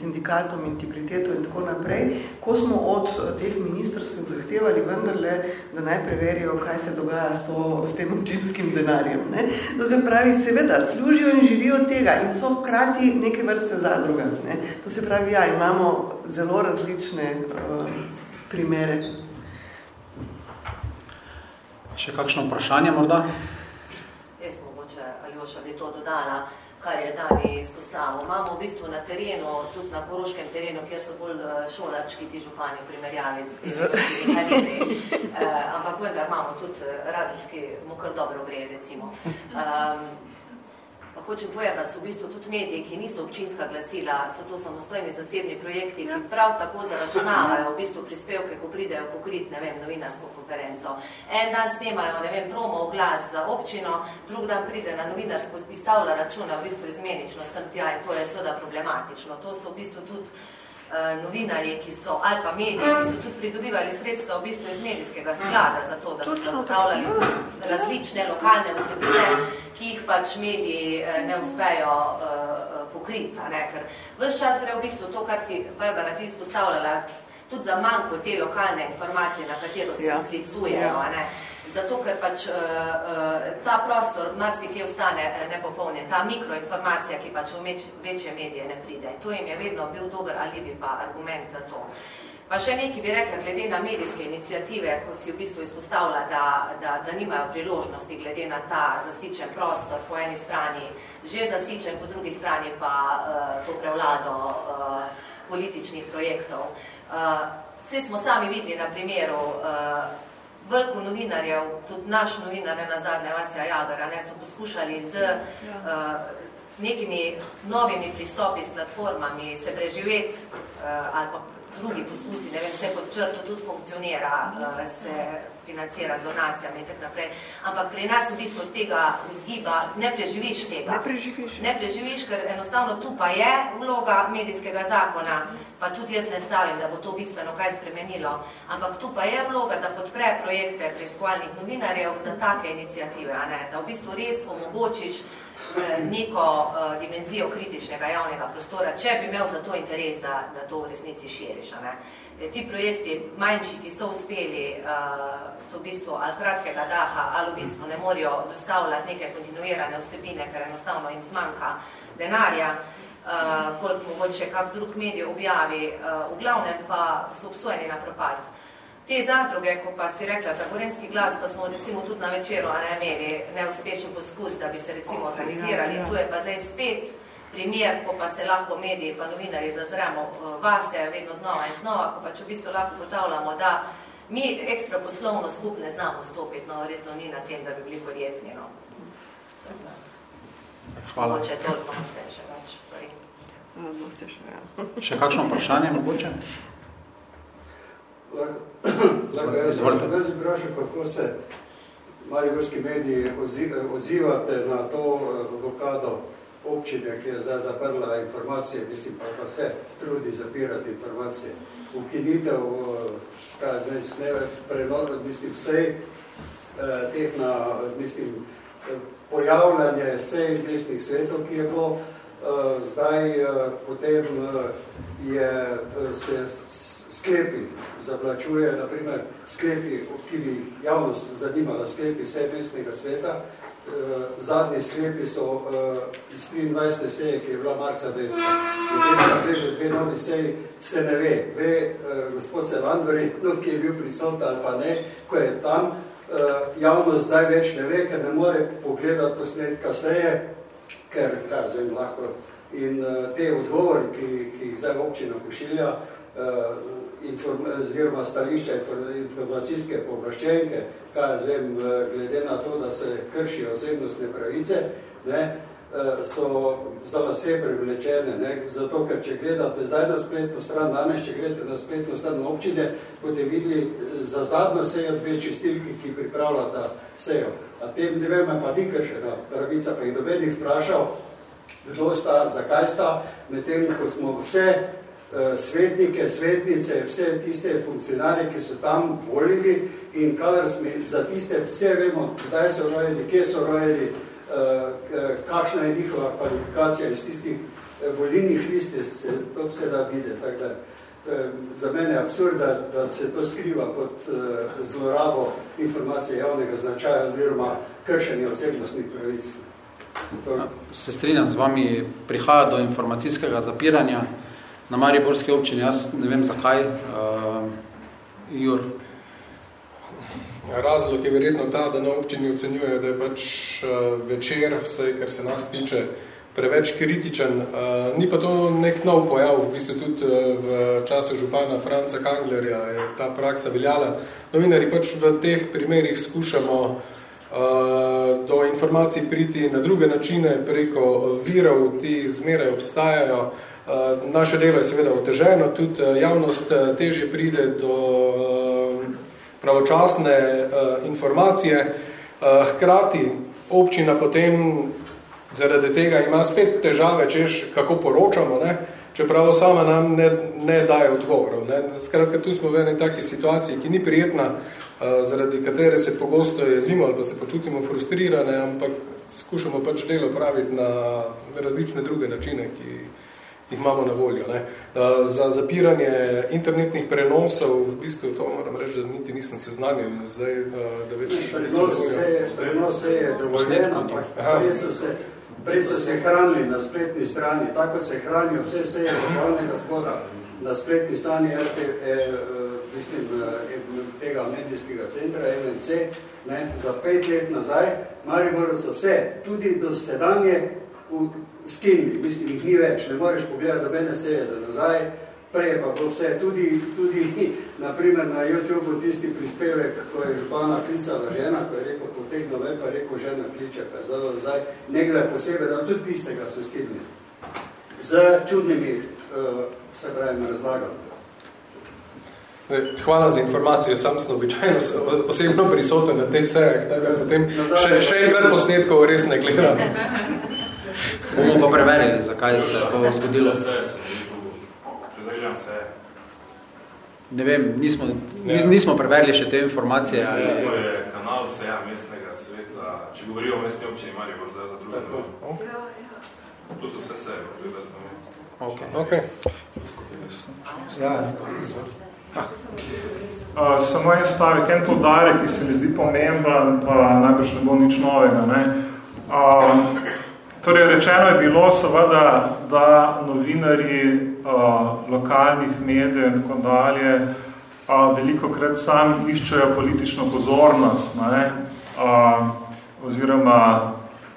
sindikatom integriteto in tako naprej, ko smo od teh ministrstv zahtevali vendarle, da naj preverijo, kaj se dogaja s, to, s tem občinskim denarjem. Ne? To se pravi, seveda, služijo in živijo tega in so hkrati neke vrste zadruga. Ne? To se pravi, ja, imamo zelo različne uh, primere. Še kakšno vprašanje morda? Jaz mogoče, Aljoša, bi to dodala kar je Dani izpostavil. Imamo v bistvu na terenu, tudi na poroškem terenu, kjer so bolj eh, šolački ti župani v primerjavi z temi uh, ampak vendar imamo tudi eh, radijski, mu kar dobro gre, recimo. Um, Pa hočem povedati, da so v bistvu tudi mediji, ki niso občinska glasila, so to samostojni zasebni projekti, ki prav tako zaračunavajo v bistvu prispevke, ko pridejo pokrit, ne vem, novinarsko konferenco. En dan snemajo, ne vem, promo glas za občino, drug dan pride na novinarsko izstavlja računa, v bistvu izmenično sem tja in to je seveda problematično. To so v bistvu tudi uh, novinarji, ki so, ali pa mediji, ki so tudi pridobivali sredstva v bistvu iz medijskega sklada za to, da so zagotavljali različne lokalne vsebine, ki jih pač mediji uh, ne uspejo uh, pokriti. Ne? Ker vse čas gre v bistvu to, kar si Barbara ti izpostavljala, tudi za manjko te lokalne informacije, na katero se ja. sklicujejo. Ja. Zato, ker pač uh, uh, ta prostor marsikje ostane nepopolnjen, ta mikroinformacija, ki pač v meč, večje medije ne pride. To jim je vedno bil dober alibi pa argument za to. Pa še nekaj bi rekla, glede na medijske inicijative, ko si v bistvu izpostavlja, da, da, da nimajo priložnosti glede na ta zasičen prostor, po eni strani že zasičen, po drugi strani pa uh, to prevlado uh, političnih projektov. Uh, vse smo sami videli na primeru uh, veliko novinarjev, tudi naš novinar na zadnje, Vasja Jagara, ne, so poskušali z uh, nekimi novimi pristopi s platformami se preživeti uh, ali pa drugi poskusi, ne vem, vse pod črto tudi funkcionira, uh, se financira z donacijami in tako naprej. Ampak pri nas v bistvu tega vzgiba ne preživiš tega. Ne preživiš. Ne preživiš, ker enostavno tu pa je vloga medijskega zakona, pa tudi jaz ne stavim, da bo to bistveno kaj spremenilo, ampak tu pa je vloga, da podpre projekte preiskovalnih novinarjev za take inicijative, a ne? da v bistvu res omogočiš eh, neko uh, dimenzijo kritičnega javnega prostora, če bi imel za to interes, da, da to v resnici širiš. A ne? ti projekti manjši, ki so uspeli, so v bistvu ali kratkega daha, ali v bistvu ne morajo dostavljati neke kontinuirane vsebine, ker enostavno jim zmanjka denarja, uh, koliko mogoče kak drug medij objavi, uh, v glavnem pa so obsojeni na propad. Te zadruge, ko pa si rekla za gorenski glas, pa smo recimo tudi na večeru a ne imeli neuspešen poskus, da bi se recimo organizirali, ja, ja. tu je pa zdaj spet primer, ko pa se lahko mediji pa novinari zazremo eh, vase vedno znova in znova, ko pa če v bistvu lahko potavljamo, da mi ekstra poslovno skupne znamo stopiti, no verjetno ni na tem, da bi bili podjetni. No. Hvala. Mogoče toliko se še več. Mogoče še, ja. Še kakšno vprašanje mogoče? Lahko jaz bi vprašal, kako se mariborski mediji odzivate na to vokado občine, ki je zdaj zaprla informacije, mislim pa pa se trudi zapirati informacije. Ukinitev, eh, kaj zmeč, ne, prenod, mislim, sej, eh, teh na, mislim, pojavljanje sej mestnih svetov, ki je bilo, eh, zdaj potem je se sklepi zavlačuje, naprimer sklepi, ki bi javnost zanimala sklepi sej mestnega sveta, zadnji sklepi so iz 23. seje, ki je bila marca meseca. In tem, dve novi seji, se ne ve. Ve gospod Sevandori, no, ki je bil prisotna ali pa ne, ko je tam, javnost zdaj več ne ve, ker ne more pogledati posnetka seje, ker, kaj zvem, lahko. In uh, te odgovori, ki, ki jih zdaj občina pošilja, uh, oziroma stališča informacijske pooblaščenke, kaj jaz vem, glede na to, da se kršijo osebnostne pravice, ne, eh, so za lase privlečene. Ne, zato, ker če gledate zdaj na spletno stran, danes, če gledate na spletno stran občine, boste videli eh, za zadnjo sejo dve čistilki, ki pripravljata sejo. A tem vem, pa ni kršena pravica, pa jih doben vprašal, kdo sta, zakaj sta, med tem, ko smo vse Eh, svetnike, svetnice, vse tiste funkcionarje, ki so tam volili in kadar smo za tiste vse vemo, kdaj so rojeni, kje so rojeni, kakšna je njihova kvalifikacija iz tistih volilnih list, se to vse da vide. Tako da, to je za mene absurd, da, da se to skriva pod zlorabo informacije javnega značaja oziroma kršenja osebnostnih pravic. Se strinjam z vami, prihaja do informacijskega zapiranja na Mariborski občini, jaz ne vem zakaj. Uh, Jur. Razlog je verjetno ta, da na občini ocenjujejo, da je pač uh, večer, vse, kar se nas tiče, preveč kritičen. Uh, ni pa to nek nov pojav, v bistvu tudi uh, v času župana Franca Kanglerja je ta praksa veljala. Novinari pač v teh primerih skušamo do informacij priti na druge načine, preko virov, ti zmeraj obstajajo. Naše delo je seveda oteženo, tudi javnost težje pride do pravočasne uh, informacije. Uh, hkrati občina potem zaradi tega ima spet težave, češ kako poročamo, ne? čeprav sama nam ne, ne daje odgovorov. Ne? Skratka, tu smo v eni taki situaciji, ki ni prijetna, uh, zaradi katere se pogosto jezimo ali pa se počutimo frustrirane, ampak skušamo pač delo praviti na različne druge načine, ki jih imamo na voljo. Ne. Za zapiranje internetnih prenosov, v bistvu to moram reči, da niti nisem seznanjen, zdaj, da več... Prenos se je dovoljen, ampak prej so se, prej so se hranili na spletni strani, tako se hranijo vse seje lokalnega zboda na spletni strani RT, eh, mislim, tega medijskega centra MNC, ne, za pet let nazaj, Mariboru so vse, tudi do sedanje, skinili, mislim, jih ni več, ne moreš pogledati dobene seje za nazaj, prej pa bo vse, tudi, tudi naprimer na YouTube tisti prispevek, ko je župana klicala žena, ko je rekel, potegno ve, pa rekel, žena kliče, pa zdaj nazaj, nekdaj posebej, da tudi tistega so skinili. Z čudnimi, uh, se pravim, razlagam. Hvala za informacijo, sam sem običajno osebno prisoten na teh sejah, tako da potem še, še enkrat posnetkov res ne gledam. Bomo pa preverili, zakaj se je to zgodilo. Ne vem, nismo, nismo preverili še te informacije. Ali... To je kanal seja mestnega sveta, če govorijo o mestni občini Maribor, zdaj za druge. Ja, ja. Tu so vse seje, to je da smo Ok. okay. Ja. Uh, samo en stavek, en podarek, ki se mi zdi pomemben, pa najbrž ne bo nič novega. Ne? Uh, Torej, rečeno je bilo seveda, da novinari uh, lokalnih medijev in tako dalje uh, veliko krat sami iščejo politično pozornost ne, uh, oziroma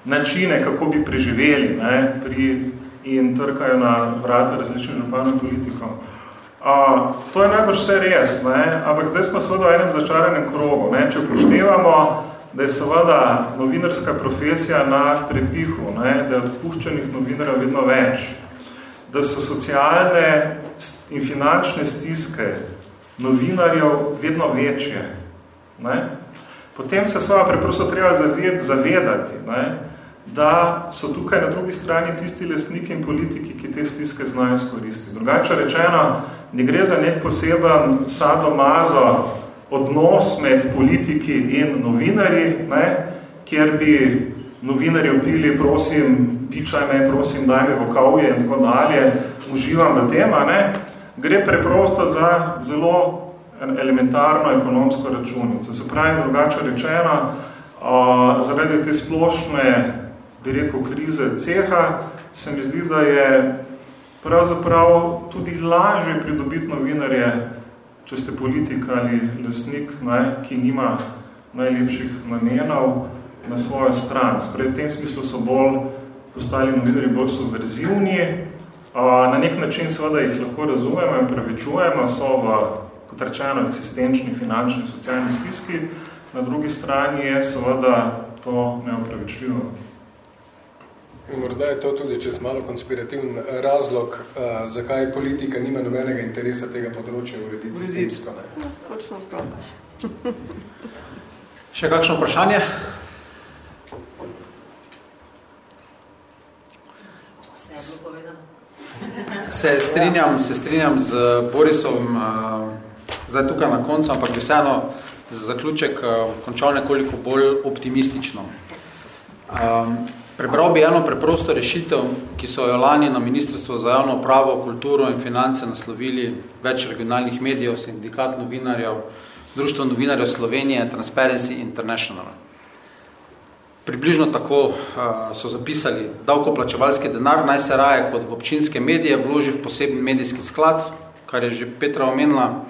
načine, kako bi preživeli ne, pri, in trkajo na vrata različnih županov politikov. Uh, to je najbolj vse res, ne, ampak zdaj smo seveda v enem začaranem krogu. Ne, če upoštevamo, da je seveda novinarska profesija na prepihu, ne, da je odpuščenih novinarjev vedno več, da so socialne in finančne stiske novinarjev vedno večje. Ne. Potem se seveda preprosto treba zaved, zavedati, ne, da so tukaj na drugi strani tisti lesniki in politiki, ki te stiske znajo skoristiti. Drugače rečeno, ne gre za nek poseben sadomazo, odnos med politiki in novinarji, ne, kjer bi novinarji vpili, prosim, pičaj me, prosim, daj mi vokavje in tako dalje, uživam v tem, ne, gre preprosto za zelo elementarno ekonomsko računico. Se pravi, drugače rečeno, a, zaradi te splošne, bi rekel, krize ceha, se mi zdi, da je pravzaprav tudi lažje pridobiti novinarje če ste politik ali lesnik, ne, ki nima najlepših namenov na svojo stran. Sprej, v tem smislu so bolj postali novinari bolj subverzivni. Na nek način seveda jih lahko razumemo in prevečujemo, so v, kot rečeno, eksistenčni, finančni, socialni stiski. Na drugi strani je seveda to neopravičljivo. In morda je to tudi, če malo konspirativen razlog, uh, zakaj politika nima nobenega interesa tega področja urediti sistemsko. Ne? Točno sprav. Še kakšno vprašanje? Se strinjam, se strinjam z Borisom, uh, zdaj tukaj na koncu, ampak bi vseeno za zaključek končal nekoliko bolj optimistično. Um, prebral bi eno preprosto rešitev, ki so jo lani na Ministrstvo za javno pravo, kulturo in finance naslovili več regionalnih medijev, sindikat novinarjev, Društvo novinarjev Slovenije, Transparency International. Približno tako uh, so zapisali, davkoplačevalski denar naj se raje kot v občinske medije vloži v poseben medijski sklad, kar je že Petra omenila,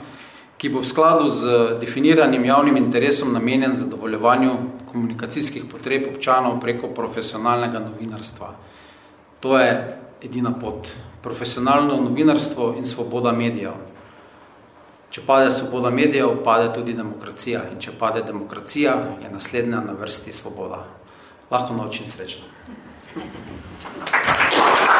ki bo v skladu z definiranim javnim interesom namenjen zadovoljevanju komunikacijskih potreb občanov preko profesionalnega novinarstva. To je edina pot. Profesionalno novinarstvo in svoboda medijev. Če pade svoboda medijev, pade tudi demokracija. In če pade demokracija, je naslednja na vrsti svoboda. Lahko noč in srečno. Thank you.